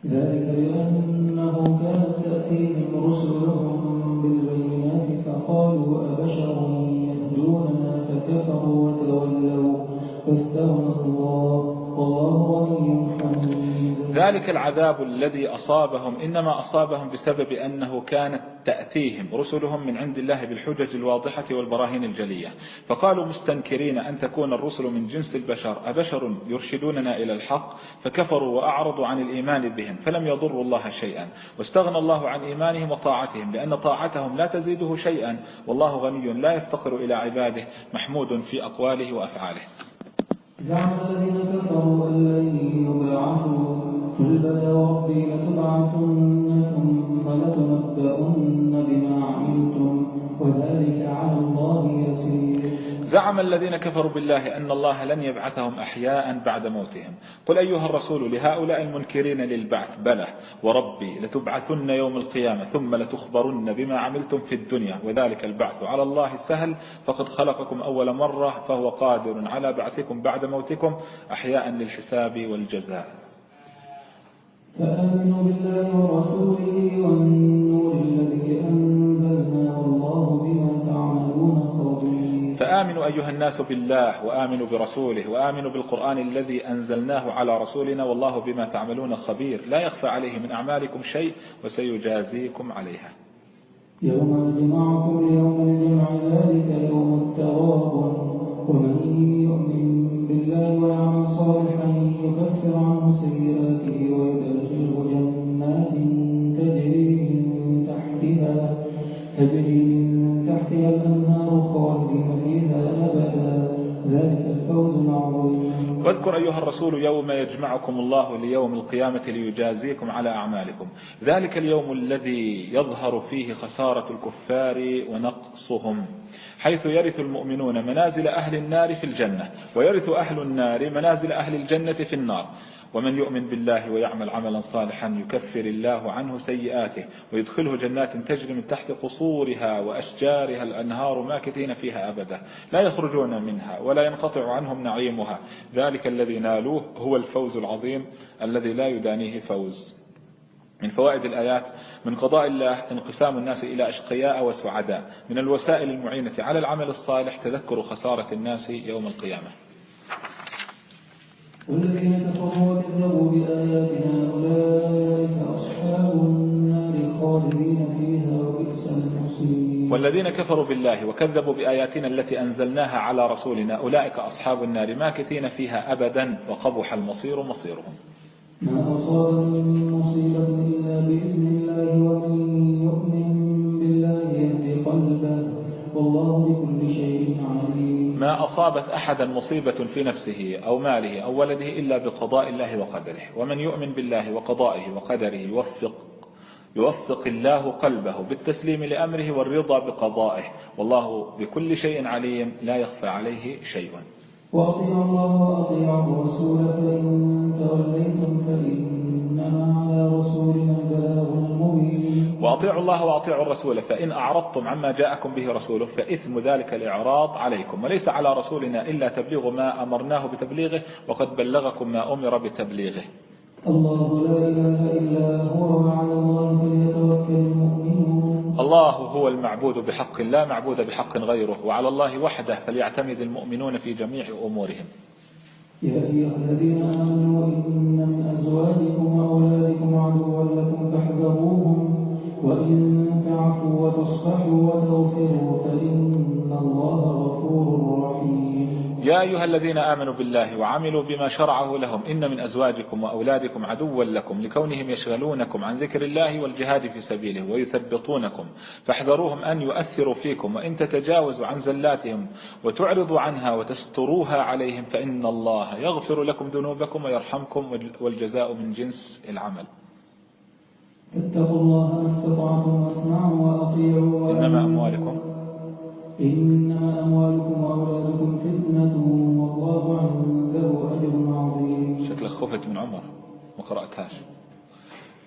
ذلك بأنه كانت تأتيهم رسلهم بالبينات فقالوا أبشر يهدوننا فكفروا وتولوا. ذلك العذاب الذي أصابهم إنما أصابهم بسبب أنه كانت تأتيهم رسلهم من عند الله بالحجج الواضحة والبراهين الجلية. فقالوا مستنكرين أن تكون الرسل من جنس البشر أبشر يرشدوننا إلى الحق فكفروا وأعرضوا عن الإيمان بهم فلم يضروا الله شيئا. واستغنى الله عن إيمانهم وطاعتهم لأن طاعتهم لا تزيده شيئا. والله غني لا يفتقر إلى عباده محمود في أقواله وأفعاله. زعم الذين كفروا أن لتبعثن ثم لتنبؤن زعم الذين كفروا بالله أن الله لن يبعثهم أحياء بعد موتهم. قل أيها الرسول لهؤلاء المنكرين للبعث بلى وربي لتبعثن يوم القيامة ثم لتخبرن بما عملتم في الدنيا وذلك البعث على الله سهل فقد خلقكم أول مرة فهو قادر على بعثكم بعد موتكم أحياء للحساب والجزاء. فآمنوا بالله ورسوله والنور الذي أنزلنا فآمنوا أيها الناس بالله وآمنوا برسوله وآمنوا بالقرآن الذي أنزلناه على رسولنا والله بما تعملون خبير. لا يخفى عليه من أعمالكم شيء وسيجازيكم عليها. يوم يجمعكم ليوم الجمع ذلك يوم التغاب ومن يؤمن بالله ويعمل صالحا يكفر عنه سيئاته واذكر أيها الرسول يوم يجمعكم الله ليوم القيامة ليجازيكم على أعمالكم. ذلك اليوم الذي يظهر فيه خسارة الكفار ونقصهم. حيث يرث المؤمنون منازل أهل النار في الجنة ويرث أهل النار منازل أهل الجنة في النار. ومن يؤمن بالله ويعمل عملا صالحا يكفر الله عنه سيئاته ويدخله جنات تجري من تحت قصورها وأشجارها الأنهار ماكثين فيها أبدا. لا يخرجون منها ولا ينقطع عنهم نعيمها. ذلك الذي نالوه هو الفوز العظيم الذي لا يدانيه فوز. من فوائد الآيات من قضاء الله انقسام الناس إلى أشقياء وسعداء. من الوسائل المعينة على العمل الصالح تذكر خسارة الناس يوم القيامة. والذين كفروا وكذبوا بآياتنا أولئك أصحاب النار خالدين فيها وبئس المصير. والذين كفروا بالله وكذبوا بآياتنا التي أنزلناها على رسولنا أولئك أصحاب النار ماكثين فيها أبدا وقبح المصير مصيرهم. ما أصاب من مصيبة إلا بإذن الله ومن ما أصابت أحدا مصيبة في نفسه أو ماله أو ولده إلا بقضاء الله وقدره. ومن يؤمن بالله وقضائه وقدره يوفق يوفق الله قلبه بالتسليم لأمره والرضا بقضائه. والله بكل شيء عليم لا يخفى عليه شيء. وأطيعوا الله وأطيعوا الرسول فإن توليتم فإنما على رسولنا وأطيعوا الله وأطيعوا الرسول فإن أعرضتم عما جاءكم به رسوله فإثم ذلك الإعراض عليكم وليس على رسولنا إلا تبليغ ما أمرناه بتبليغه وقد بلغكم ما أمر بتبليغه. الله لا إله إلا هو وعلى الله فليتوكل المؤمنون. الله هو المعبود بحق لا معبود بحق غيره وعلى الله وحده فليعتمد المؤمنون في جميع أمورهم. يا أيها الذين آمنوا إن من أزواجكم وأولادكم عدوا لكم فاحذروهم وإن تعفوا وتصفحوا وتغفروا فإن الله غفور رحيم. يا أيها الذين آمنوا بالله وعملوا بما شرعه لهم إن من أزواجكم وأولادكم عدوا لكم لكونهم يشغلونكم عن ذكر الله والجهاد في سبيله ويثبطونكم فاحذروهم أن يؤثروا فيكم وإن تتجاوزوا عن زلاتهم وتعرضوا عنها وتستروها عليهم فإن الله يغفر لكم ذنوبكم ويرحمكم والجزاء من جنس العمل. اتقوا الله ما استطعتم واسمعوا وأطيعوا إنما أموالكم. إنما أموالكم وأولادكم فتنة والله عنده أجر عظيم. شكلك خفت من عمر ما قرأتهاش.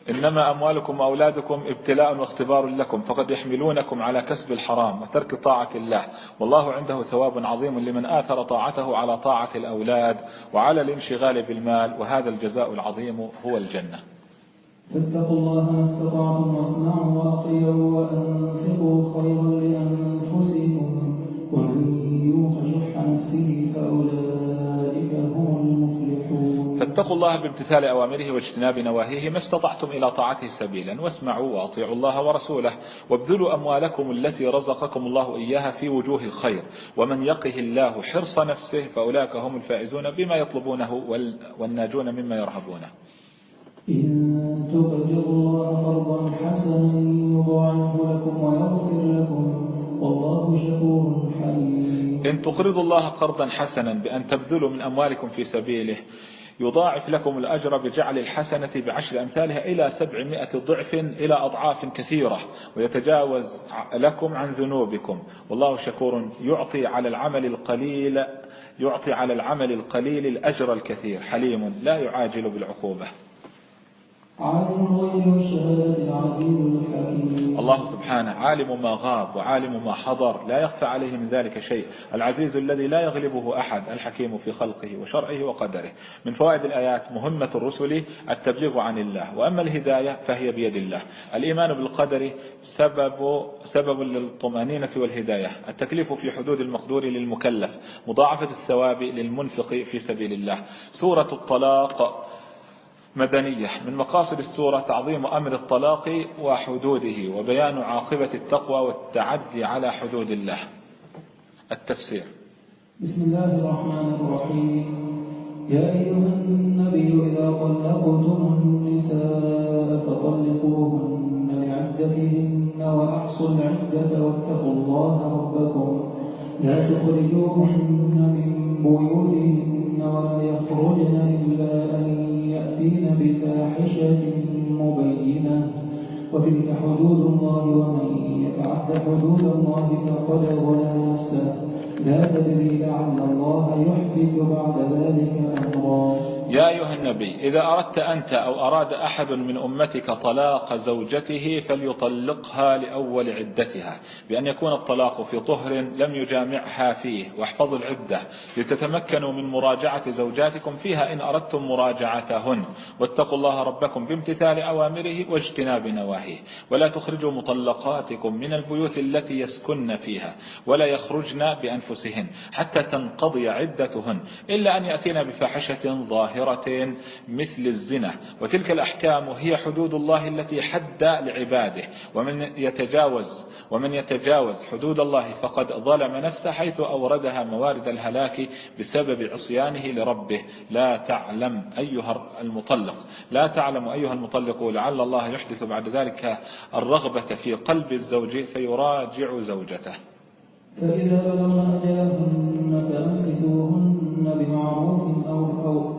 إنما أموالكم وأولادكم ابتلاء واختبار لكم فقد يحملونكم على كسب الحرام وترك طاعة الله. والله عنده ثواب عظيم لمن آثر طاعته على طاعة الأولاد وعلى الانشغال بالمال وهذا الجزاء العظيم هو الجنة. فاتقوا الله ما استطعتم واسمعوا وأطيعوا وأنفقوا خيرا لأنفسكم ومن يوق شح نفسه فأولئك هم المفلحون. فاتقوا الله بامتثال أوامره واجتناب نواهيه ما استطعتم إلى طاعته سبيلا واسمعوا وأطيعوا الله ورسوله وابذلوا أموالكم التي رزقكم الله إياها في وجوه الخير ومن يقه الله حرص نفسه فأولئك هم الفائزون بما يطلبونه والناجون مما يرهبونه. إن الله قرضا حسنا لكم ويغفر لكم والله شكور حليم. إن تقرضوا الله قرضا حسنا بأن تبذلوا من أموالكم في سبيله يضاعف لكم الأجر بجعل الحسنة بعشر أمثالها إلى سبعمائة ضعف إلى أضعاف كثيرة ويتجاوز لكم عن ذنوبكم. والله شكور يعطي على العمل القليل يعطي على العمل القليل الأجر الكثير حليم لا يعاجل بالعقوبة عالم الغيب والشهادة العزيز الحكيم الله سبحانه عالم ما غاب وعالم ما حضر لا يخفى عليه من ذلك شيء. العزيز الذي لا يغلبه أحد الحكيم في خلقه وشرعه وقدره. من فوائد الآيات مهمة الرسل التبليغ عن الله. وأما الهداية فهي بيد الله. الإيمان بالقدر سبب, سبب للطمأنينة والهداية. التكليف في حدود المقدور للمكلف. مضاعفة الثواب للمنفق في سبيل الله. سورة الطلاق مدنية من مقاصد السورة تعظيم أمر الطلاق وحدوده وبيان عاقبة التقوى والتعدي على حدود الله. التفسير. بسم الله الرحمن الرحيم. يا أيها النبي إذا طلقتم النساء فطلقوهن لعدتهن وأحصوا العدة واتقوا الله ربكم. لا تخرجوهن من بيوتهن ولا يخرجن إلا أن يأتين بفاحشة مبينة. وتلك حدود الله ومن يتعد حدود الله فقد ظلم نفسه لا تدري لعل الله يحدث بعد ذلك أمرا. يا أيها النبي إذا أردت أنت أو أراد أحد من أمتك طلاق زوجته فليطلقها لأول عدتها بأن يكون الطلاق في طهر لم يجامعها فيه واحفظوا العدة لتتمكنوا من مراجعة زوجاتكم فيها إن أردتم مراجعتهن واتقوا الله ربكم بامتثال أوامره واجتناب نواهيه ولا تخرجوا مطلقاتكم من البيوت التي يسكن فيها ولا يخرجن بأنفسهن حتى تنقضي عدتهن إلا أن يأتين بفاحشة ظاهرة. ظاهرة مثل الزنا. وتلك الأحكام هي حدود الله التي حد لعباده. ومن يتجاوز ومن يتجاوز حدود الله فقد ظلم نفسه حيث أوردها موارد الهلاك بسبب عصيانه لربه. لا تعلم أيها المطلق لا تعلم أيها المطلق لعل الله يحدث بعد ذلك الرغبة في قلب الزوج فيراجع زوجته. فإذا بلغن أجلهن فأمسكوهن بمعروف أو أو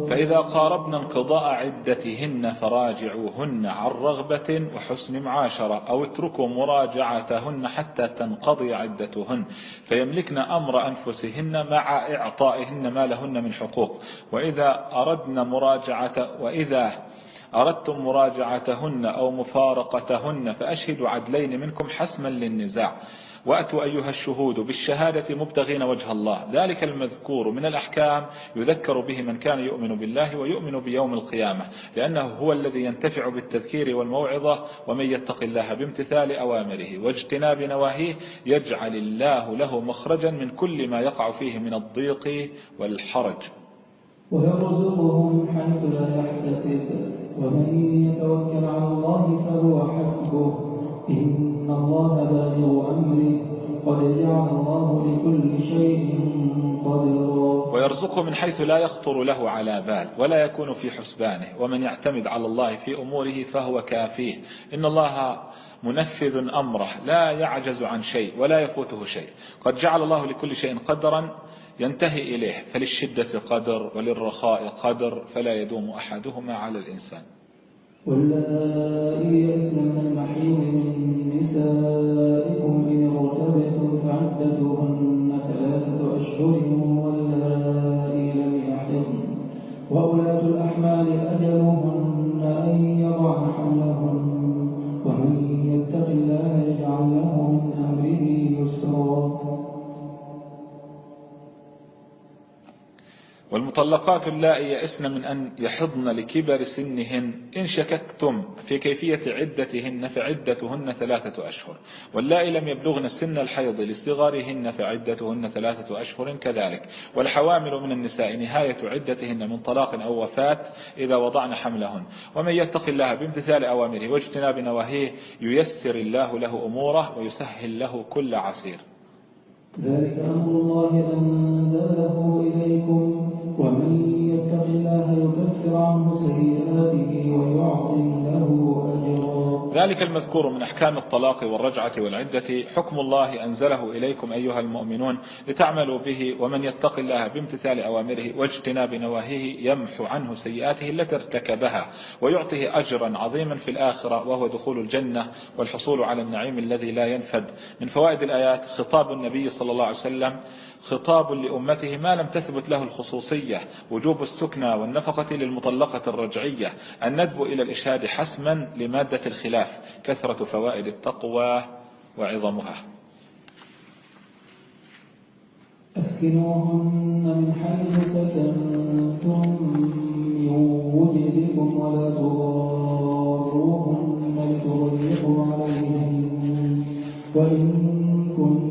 فإذا قاربن انقضاء عدتهن فراجعوهن عن رغبة وحسن معاشرة أو اتركوا مراجعتهن حتى تنقضي عدتهن فيملكن أمر أنفسهن مع إعطائهن ما لهن من حقوق. وإذا أردن مراجعة وإذا أردتم مراجعتهن أو مفارقتهن فأشهدوا عدلين منكم حسما للنزاع. وأتوا أيها الشهود بالشهادة مبتغين وجه الله. ذلك المذكور من الأحكام يذكر به من كان يؤمن بالله ويؤمن بيوم القيامة لأنه هو الذي ينتفع بالتذكير والموعظة ومن يتق الله بامتثال أوامره واجتناب نواهيه يجعل الله له مخرجا من كل ما يقع فيه من الضيق والحرج. ويرزقه من حيث لا يحتسب. ومن يتوكل على الله فهو حسبه. إن الله بالغ أمره. قد جعل الله لكل شيء قدرا. ويرزقه من حيث لا يخطر له على بال ولا يكون في حسبانه. ومن يعتمد على الله في أموره فهو كافيه. إن الله منفذ أمره لا يعجز عن شيء ولا يفوته شيء. قد جعل الله لكل شيء قدرا ينتهي إليه فللشدة قدر وللرخاء قدر فلا يدوم أحدهما على الإنسان. واللائي يئسن من المحيض من نسائكم إن ارتبتم فعدتهن ثلاثة أشهر. والمطلقات اللائي يئسن من أن يحضن لكبر سنهن. إن شككتم في كيفية عدتهن فعدتهن ثلاثة أشهر. واللائي لم يبلغن سن الحيض لصغارهن فعدتهن ثلاثة أشهر كذلك. والحوامل من النساء نهاية عدتهن من طلاق أو وفاة إذا وضعن حملهن. ومن يتق الله بامتثال أوامره واجتناب نواهيه ييسر الله له أموره ويسهل له كل عسير. ذلك أمر الله أنزله إليكم. ومن يتق الله يكفر عنه سيئاته ويعظم له أجرا. ذلك المذكور من أحكام الطلاق والرجعة والعدة. حكم الله أنزله إليكم أيها المؤمنون لتعملوا به ومن يتق الله بامتثال أوامره واجتناب نواهيه يمحو عنه سيئاته التي ارتكبها ويعطيه أجرا عظيما في الآخرة وهو دخول الجنة والحصول على النعيم الذي لا ينفد. من فوائد الآيات خطاب النبي صلى الله عليه وسلم خطاب لأمته ما لم تثبت له الخصوصية وجوب السكنى والنفقة للمطلقة الرجعية الندب إلى الإشهاد حسما لمادة الخلاف كثرة فوائد التقوى وعظمها. أسكنوهن من حيث سكنتم من وجدكم ولا تضاروهن لتضيقوا عليهن وإن كن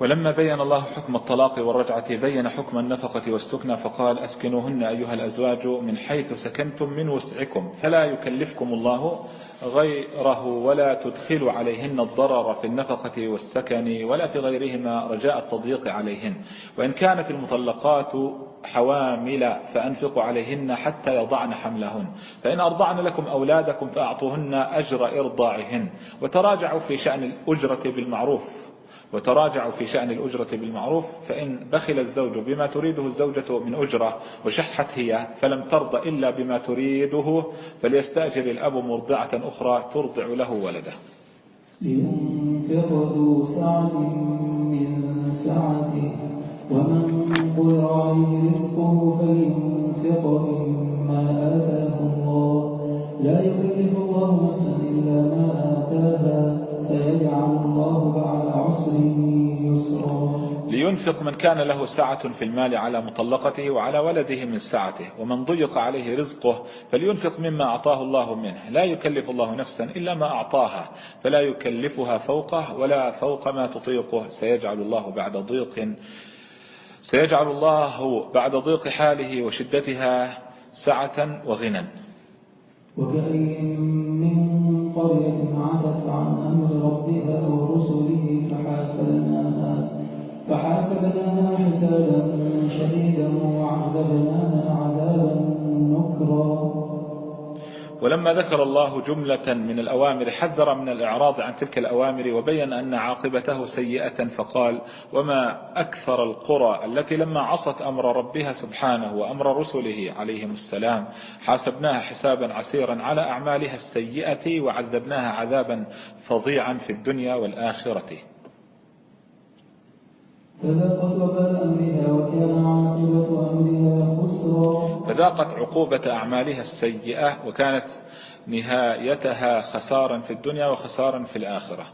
ولما بين الله حكم الطلاق والرجعة بين حكم النفقة والسكنى فقال أسكنوهن أيها الأزواج من حيث سكنتم من وسعكم فلا يكلفكم الله غيره ولا تدخل عليهن الضرر في النفقة والسكن ولا في غيرهما رجاء التضييق عليهن. وإن كانت المطلقات حوامل فأنفقوا عليهن حتى يضعن حملهن. فإن أرضعن لكم أولادكم فأعطوهن أجر إرضاعهن. وتراجعوا في شأن الأجرة بالمعروف. وتراجعوا في شأن الأجرة بالمعروف فإن بخل الزوج بما تريده الزوجة من أجرة وشحت هي فلم ترضى إلا بما تريده فليستأجر الأب مرضعة أخرى ترضع له ولده. لينفق سعة من سعته ومن قدر عليه رزقه فلينفق مما آتاه الله. لا يكلف الله نفسا لينفق من كان له سعة في المال على مطلقته وعلى ولده من سعته ومن ضيق عليه رزقه فلينفق مما أعطاه الله منه. لا يكلف الله نفسا إلا ما أعطاها فلا يكلفها فوقه ولا فوق ما تطيقه. سيجعل الله بعد ضيق سيجعل الله بعد ضيق حاله وشدتها سعة وغنى. وكأين من قرية عتت عن أمر ربها ورسله فحاسبناها. فحاسبناها حسابا شديدا وعذبناها عذابا نكرا. ولما ذكر الله جملة من الأوامر حذر من الإعراض عن تلك الأوامر وبين أن عاقبته سيئة فقال وما أكثر القرى التي لما عصت أمر ربها سبحانه وأمر رسله عليهم السلام حاسبناها حسابا عسيرا على أعمالها السيئة وعذبناها عذابا فظيعا في الدنيا والآخرة. فذاقت وبال أمرها وكان عاقبة أمرها خسرا. فذاقت عقوبة أعمالها السيئة وكانت نهايتها خسارا في الدنيا وخسارا في الآخرة.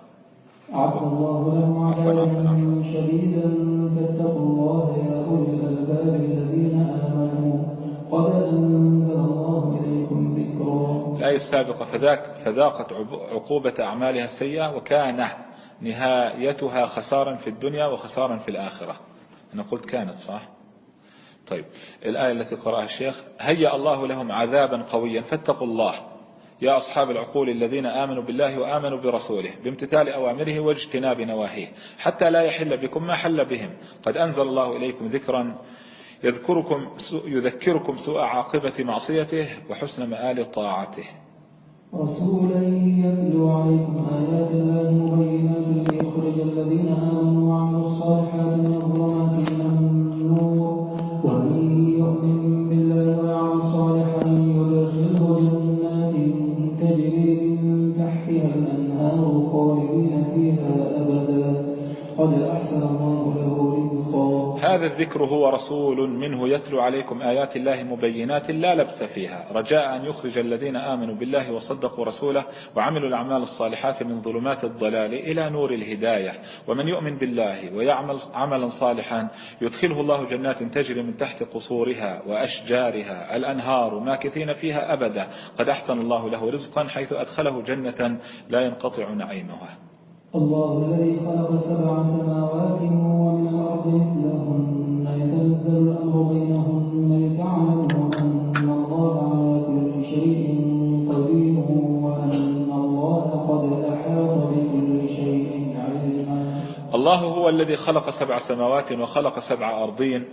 عفى الله لهم عذابا شديدا. فاتقوا الله يا أولي الألباب الذين آمنوا. قد أنزل الله إليكم ذكرا. الآية السابقة فذاك فذاقت عقوبة أعمالها السيئة وكان نهايتها خسارا في الدنيا وخسارا في الآخرة. أنا قلت كانت صح؟ طيب الآية التي قرأها الشيخ هيأ الله لهم عذابا قويا فاتقوا الله. يا أصحاب العقول الذين آمنوا بالله وآمنوا برسوله بامتثال أوامره واجتناب نواهيه حتى لا يحل بكم ما حل بهم. قد أنزل الله إليكم ذكرا يذكركم يذكركم سوء عاقبة معصيته وحسن مآل طاعته. رسولا يتلو عليكم آيات الله مبينات ليخرج الذين آمنوا وعملوا الصالحات من هذا الذكر هو رسول منه يتلو عليكم آيات الله مبينات لا لبس فيها. رجاء أن يخرج الذين آمنوا بالله وصدقوا رسوله وعملوا الأعمال الصالحات من ظلمات الضلال إلى نور الهداية. ومن يؤمن بالله ويعمل عملا صالحا يدخله الله جنات تجري من تحت قصورها وأشجارها. الأنهار ماكثين فيها أبدا. قد أحسن الله له رزقا حيث أدخله جنة لا ينقطع نعيمها. الله الذي خلق سبع سماوات ومن الأرض مثلهن يتنزل الأمر بينهن لتعلموا أن الله على كل شيء قدير وأن الله قد أحاط بكل شيء علما. الله هو الذي خلق سبع سماوات وخلق سبع أرضين.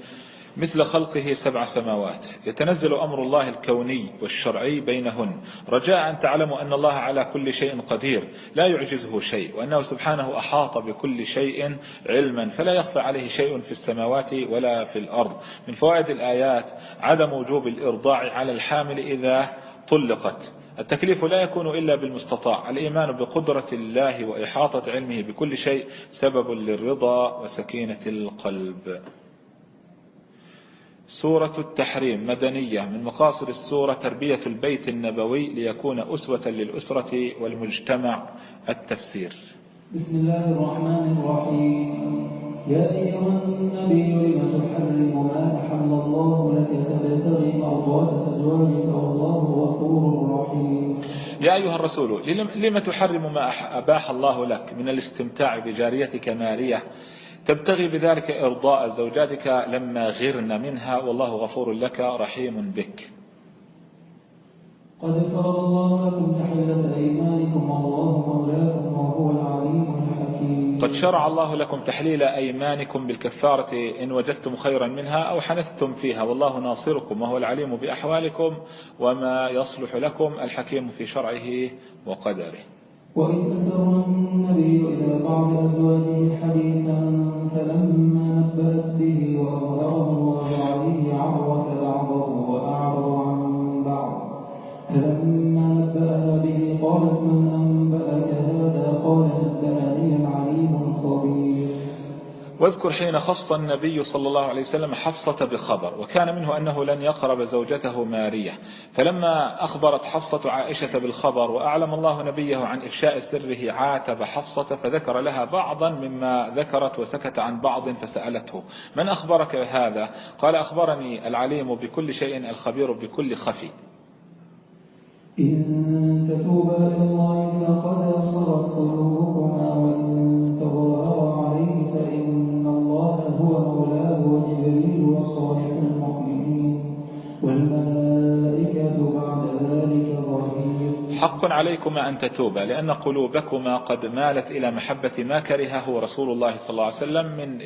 مثل خلقه سبع سماوات. يتنزل أمر الله الكوني والشرعي بينهن. رجاء أن تعلموا أن الله على كل شيء قدير. لا يعجزه شيء وأنه سبحانه أحاط بكل شيء علما. فلا يخفى عليه شيء في السماوات ولا في الأرض. من فوائد الآيات عدم وجوب الإرضاع على الحامل إذا طلقت. التكليف لا يكون إلا بالمستطاع. الإيمان بقدرة الله وإحاطة علمه بكل شيء سبب للرضا وسكينة القلب. سورة التحريم مدنية من مقاصد السورة تربية البيت النبوي ليكون أسوة للأسرة والمجتمع التفسير. بسم الله الرحمن الرحيم. يا أيها النبي لم تحرم ما أحل الله لك تبتغي مرضات أزواجك والله غفور رحيم. يا أيها الرسول لم تحرم ما أباح الله لك من الاستمتاع بجاريتك مارية تبتغي بذلك إرضاء زوجاتك لما غرن منها والله غفور لك رحيم بك. قد فرض الله لكم تحلة أيمانكم والله مولاكم وهو العليم الحكيم. قد شرع الله لكم تحليل أيمانكم بالكفارة إن وجدتم خيرا منها أو حنثتم فيها والله ناصركم وهو العليم بأحوالكم وما يصلح لكم الحكيم في شرعه وقدره. وإذ أسر النبي إلى بعض أزواجه حديثا فلما نبأت به وأظهره عليه عرف بعضه وأعرض عن بعض. فلما نبأها به قالت من أنبأك هذا؟ قال واذكر حين خص النبي صلى الله عليه وسلم حفصة بخبر وكان منه أنه لن يقرب زوجته مارية. فلما أخبرت حفصة عائشة بالخبر وأعلم الله نبيه عن إفشاء سره عاتب حفصة فذكر لها بعضا مما ذكرت وسكت عن بعض فسألته. من أخبرك هذا؟ قال أخبرني العليم بكل شيء الخبير بكل خفي. إن تتوبا إلى الله فقد أصرت قلوبكما حق عليكما أن تتوبا لأن قلوبكما قد مالت إلى محبة ما كرهه رسول الله صلى الله عليه وسلم من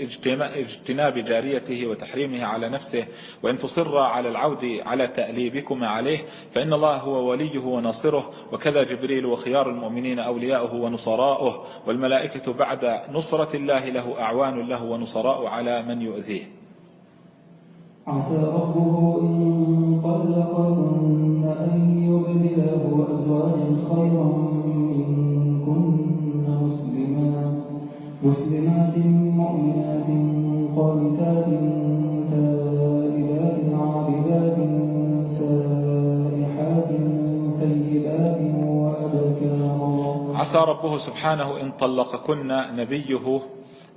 اجتناب جاريته وتحريمه على نفسه وإن تصر على العود على تأليبكما عليه فإن الله هو وليه وناصره وكذا جبريل وخيار المؤمنين أولياؤه ونصراؤه والملائكة بعد نصرة الله له أعوان له ونصراء على من يؤذيه. عسى ربه إن طلقكن أن عسى ربه سبحانه إن طلقكن نبيه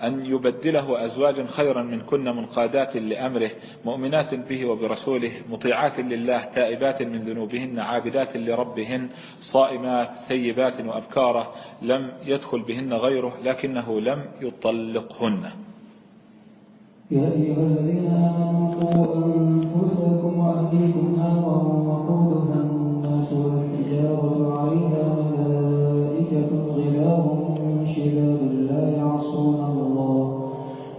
أن يبدله أزواجا خيرا من كن منقادات لأمره مؤمنات به وبرسوله مطيعات لله تائبات من ذنوبهن عابدات لربهن صائمات ثيبات وأبكارة لم يدخل بهن غيره لكنه لم يطلقهن. يا أيها الذين آمنوا قوا أنفسكم وأهليكم نارا وقودها الناس والحجارة عليها ملائكة غلاظ شداد.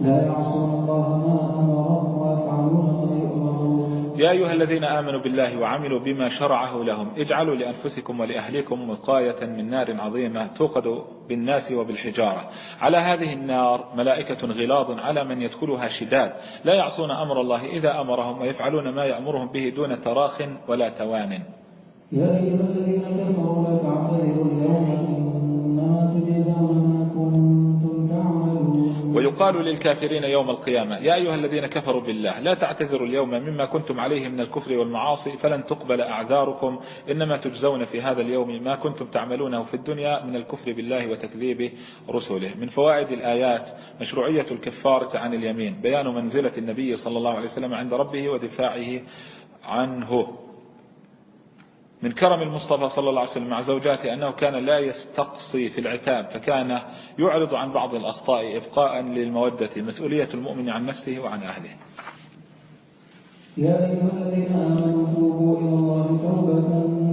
لا يعصون الله ما أمرهم ويفعلون ما يؤمرون. يا أيها الذين آمنوا بالله وعملوا بما شرعه لهم اجعلوا لأنفسكم ولأهليكم وقاية من نار عظيمة توقد بالناس وبالحجارة. على هذه النار ملائكة غلاظ على من يدخلها شداد. لا يعصون أمر الله إذا أمرهم ويفعلون ما يأمرهم به دون تراخ ولا توان. يا أيها الذين كفروا لا تعتذروا اليوم إنما تجزون ما كنتم ويقال للكافرين يوم القيامة يا أيها الذين كفروا بالله لا تعتذروا اليوم مما كنتم عليه من الكفر والمعاصي فلن تقبل أعذاركم. إنما تجزون في هذا اليوم ما كنتم تعملونه في الدنيا من الكفر بالله وتكذيب رسله. من فوائد الآيات مشروعية الكفارة عن اليمين بيان منزلة النبي صلى الله عليه وسلم عند ربه ودفاعه عنه. من كرم المصطفى صلى الله عليه وسلم مع زوجاته أنه كان لا يستقصي في العتاب فكان يعرض عن بعض الأخطاء إبقاء للمودة مسؤولية المؤمن عن نفسه وعن أهله. يا أيها الذين آمنوا توبوا إلى الله توبة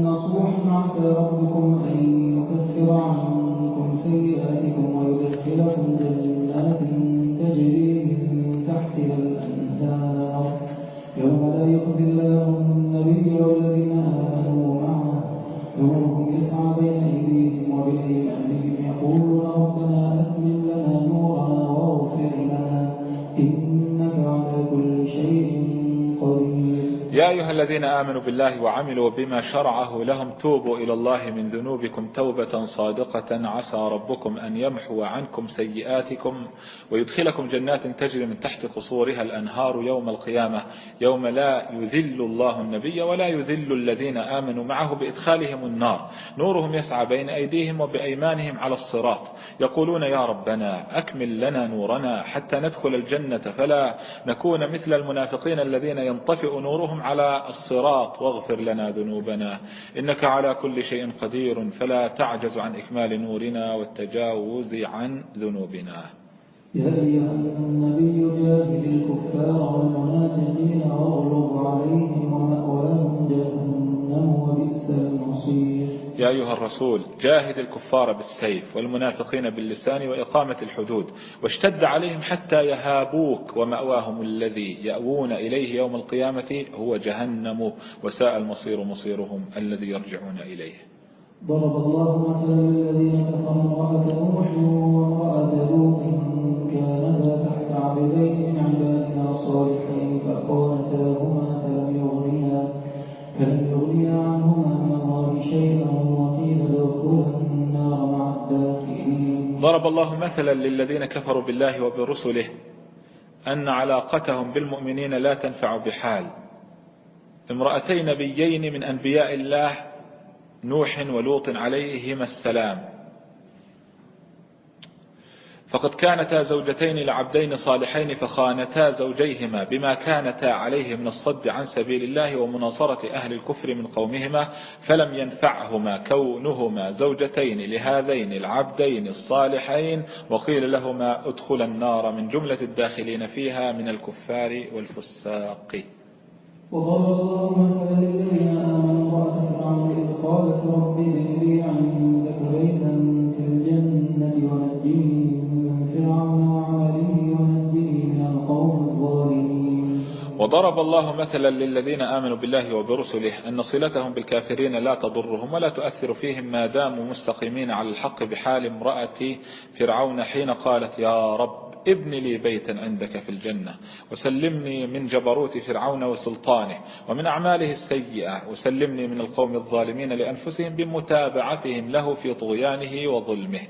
نصوحا عسى ربكم أن يكفر عنكم سيئاتكم ويدخلكم جنات تجري من تحتها الأنهار. يوم لا يخزي الله النبي والذين الذين آمنوا بالله وعملوا بما شرعه لهم توبوا إلى الله من ذنوبكم توبة صادقة. عسى ربكم أن يمحو عنكم سيئاتكم ويدخلكم جنات تجري من تحت قصورها الأنهار يوم القيامة يوم لا يذل الله النبي ولا يذل الذين آمنوا معه بإدخالهم النار. نورهم يسعى بين أيديهم وبأيمانهم على الصراط. يقولون يا ربنا أكمل لنا نورنا حتى ندخل الجنة فلا نكون مثل المنافقين الذين ينطفئ نورهم على الصراط واغفر لنا ذنوبنا إنك على كل شيء قدير فلا تعجز عن إكمال نورنا والتجاوز عن ذنوبنا. يا أيها النبي جاهد الكفار والمنافقين واغلظ عليهم ومأواهم جهنم وبئس المصير. يا أيها الرسول جاهد الكفار بالسيف والمنافقين باللسان وإقامة الحدود واشتد عليهم حتى يهابوك ومأواهم الذي يأوون إليه يوم القيامة هو جهنم وساء المصير مصيرهم الذي يرجعون إليه. ضرب الله مثلا للذين كفروا امرأة نوح وامرأة لوط كانتا تحت عبدين. ضرب الله مثلا للذين كفروا بالله وبرسله أن علاقتهم بالمؤمنين لا تنفع بحال. امرأتي نبيين من أنبياء الله نوح ولوط عليهما السلام. فقد كانتا زوجتين لعبدين صالحين فخانتا زوجيهما بما كانتا عليه من الصد عن سبيل الله ومناصرة أهل الكفر من قومهما فلم ينفعهما كونهما زوجتين لهذين العبدين الصالحين وقيل لهما ادخل النار من جملة الداخلين فيها من الكفار والفساق. وضرب الله مثلا للذين آمنوا قالت بيتا في الجنة ونجني وضرب الله مثلا للذين آمنوا بالله وبرسله أن صلتهم بالكافرين لا تضرهم ولا تؤثر فيهم ما داموا مستقيمين على الحق بحال امرأة فرعون حين قالت يا رب ابن لي بيتا عندك في الجنة وسلمني من جبروت فرعون وسلطانه ومن أعماله السيئة وسلمني من القوم الظالمين لأنفسهم بمتابعتهم له في طغيانه وظلمه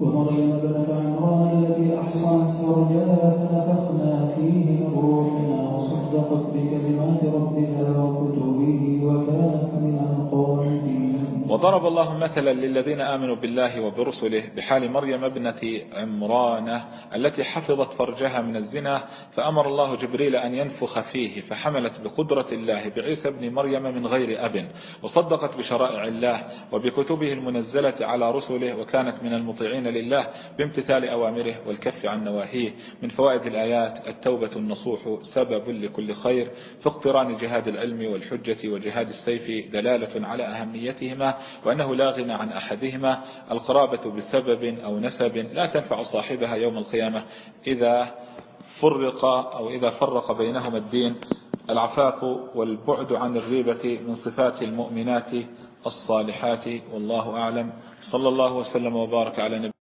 ومريم ابنة عمران التي أحصنت فرجها فنفخنا فيه من روحنا وصدقت بكلمات ربها وكتبه وكانت من القانتين. وضرب الله مثلا للذين آمنوا بالله وبرسله بحال مريم ابنة عمران التي حفظت فرجها من الزنا فأمر الله جبريل أن ينفخ فيه فحملت بقدرة الله بعيسى ابن مريم من غير أب وصدقت بشرائع الله وبكتبه المنزلة على رسله وكانت من المطيعين لله بامتثال أوامره والكف عن نواهيه. من فوائد الآيات التوبة النصوح سبب لكل خير في اقتران جهاد العلم والحجة وجهاد السيف دلالة على أهميتهما. وأنه لا غنى عن أحدهما القرابة بسبب أو نسب لا تنفع صاحبها يوم القيامة. إذا فرق أو إذا فرق بينهما الدين العفاف والبعد عن الريبة من صفات المؤمنات الصالحات والله أعلم. صلى الله وسلم وبارك على نبي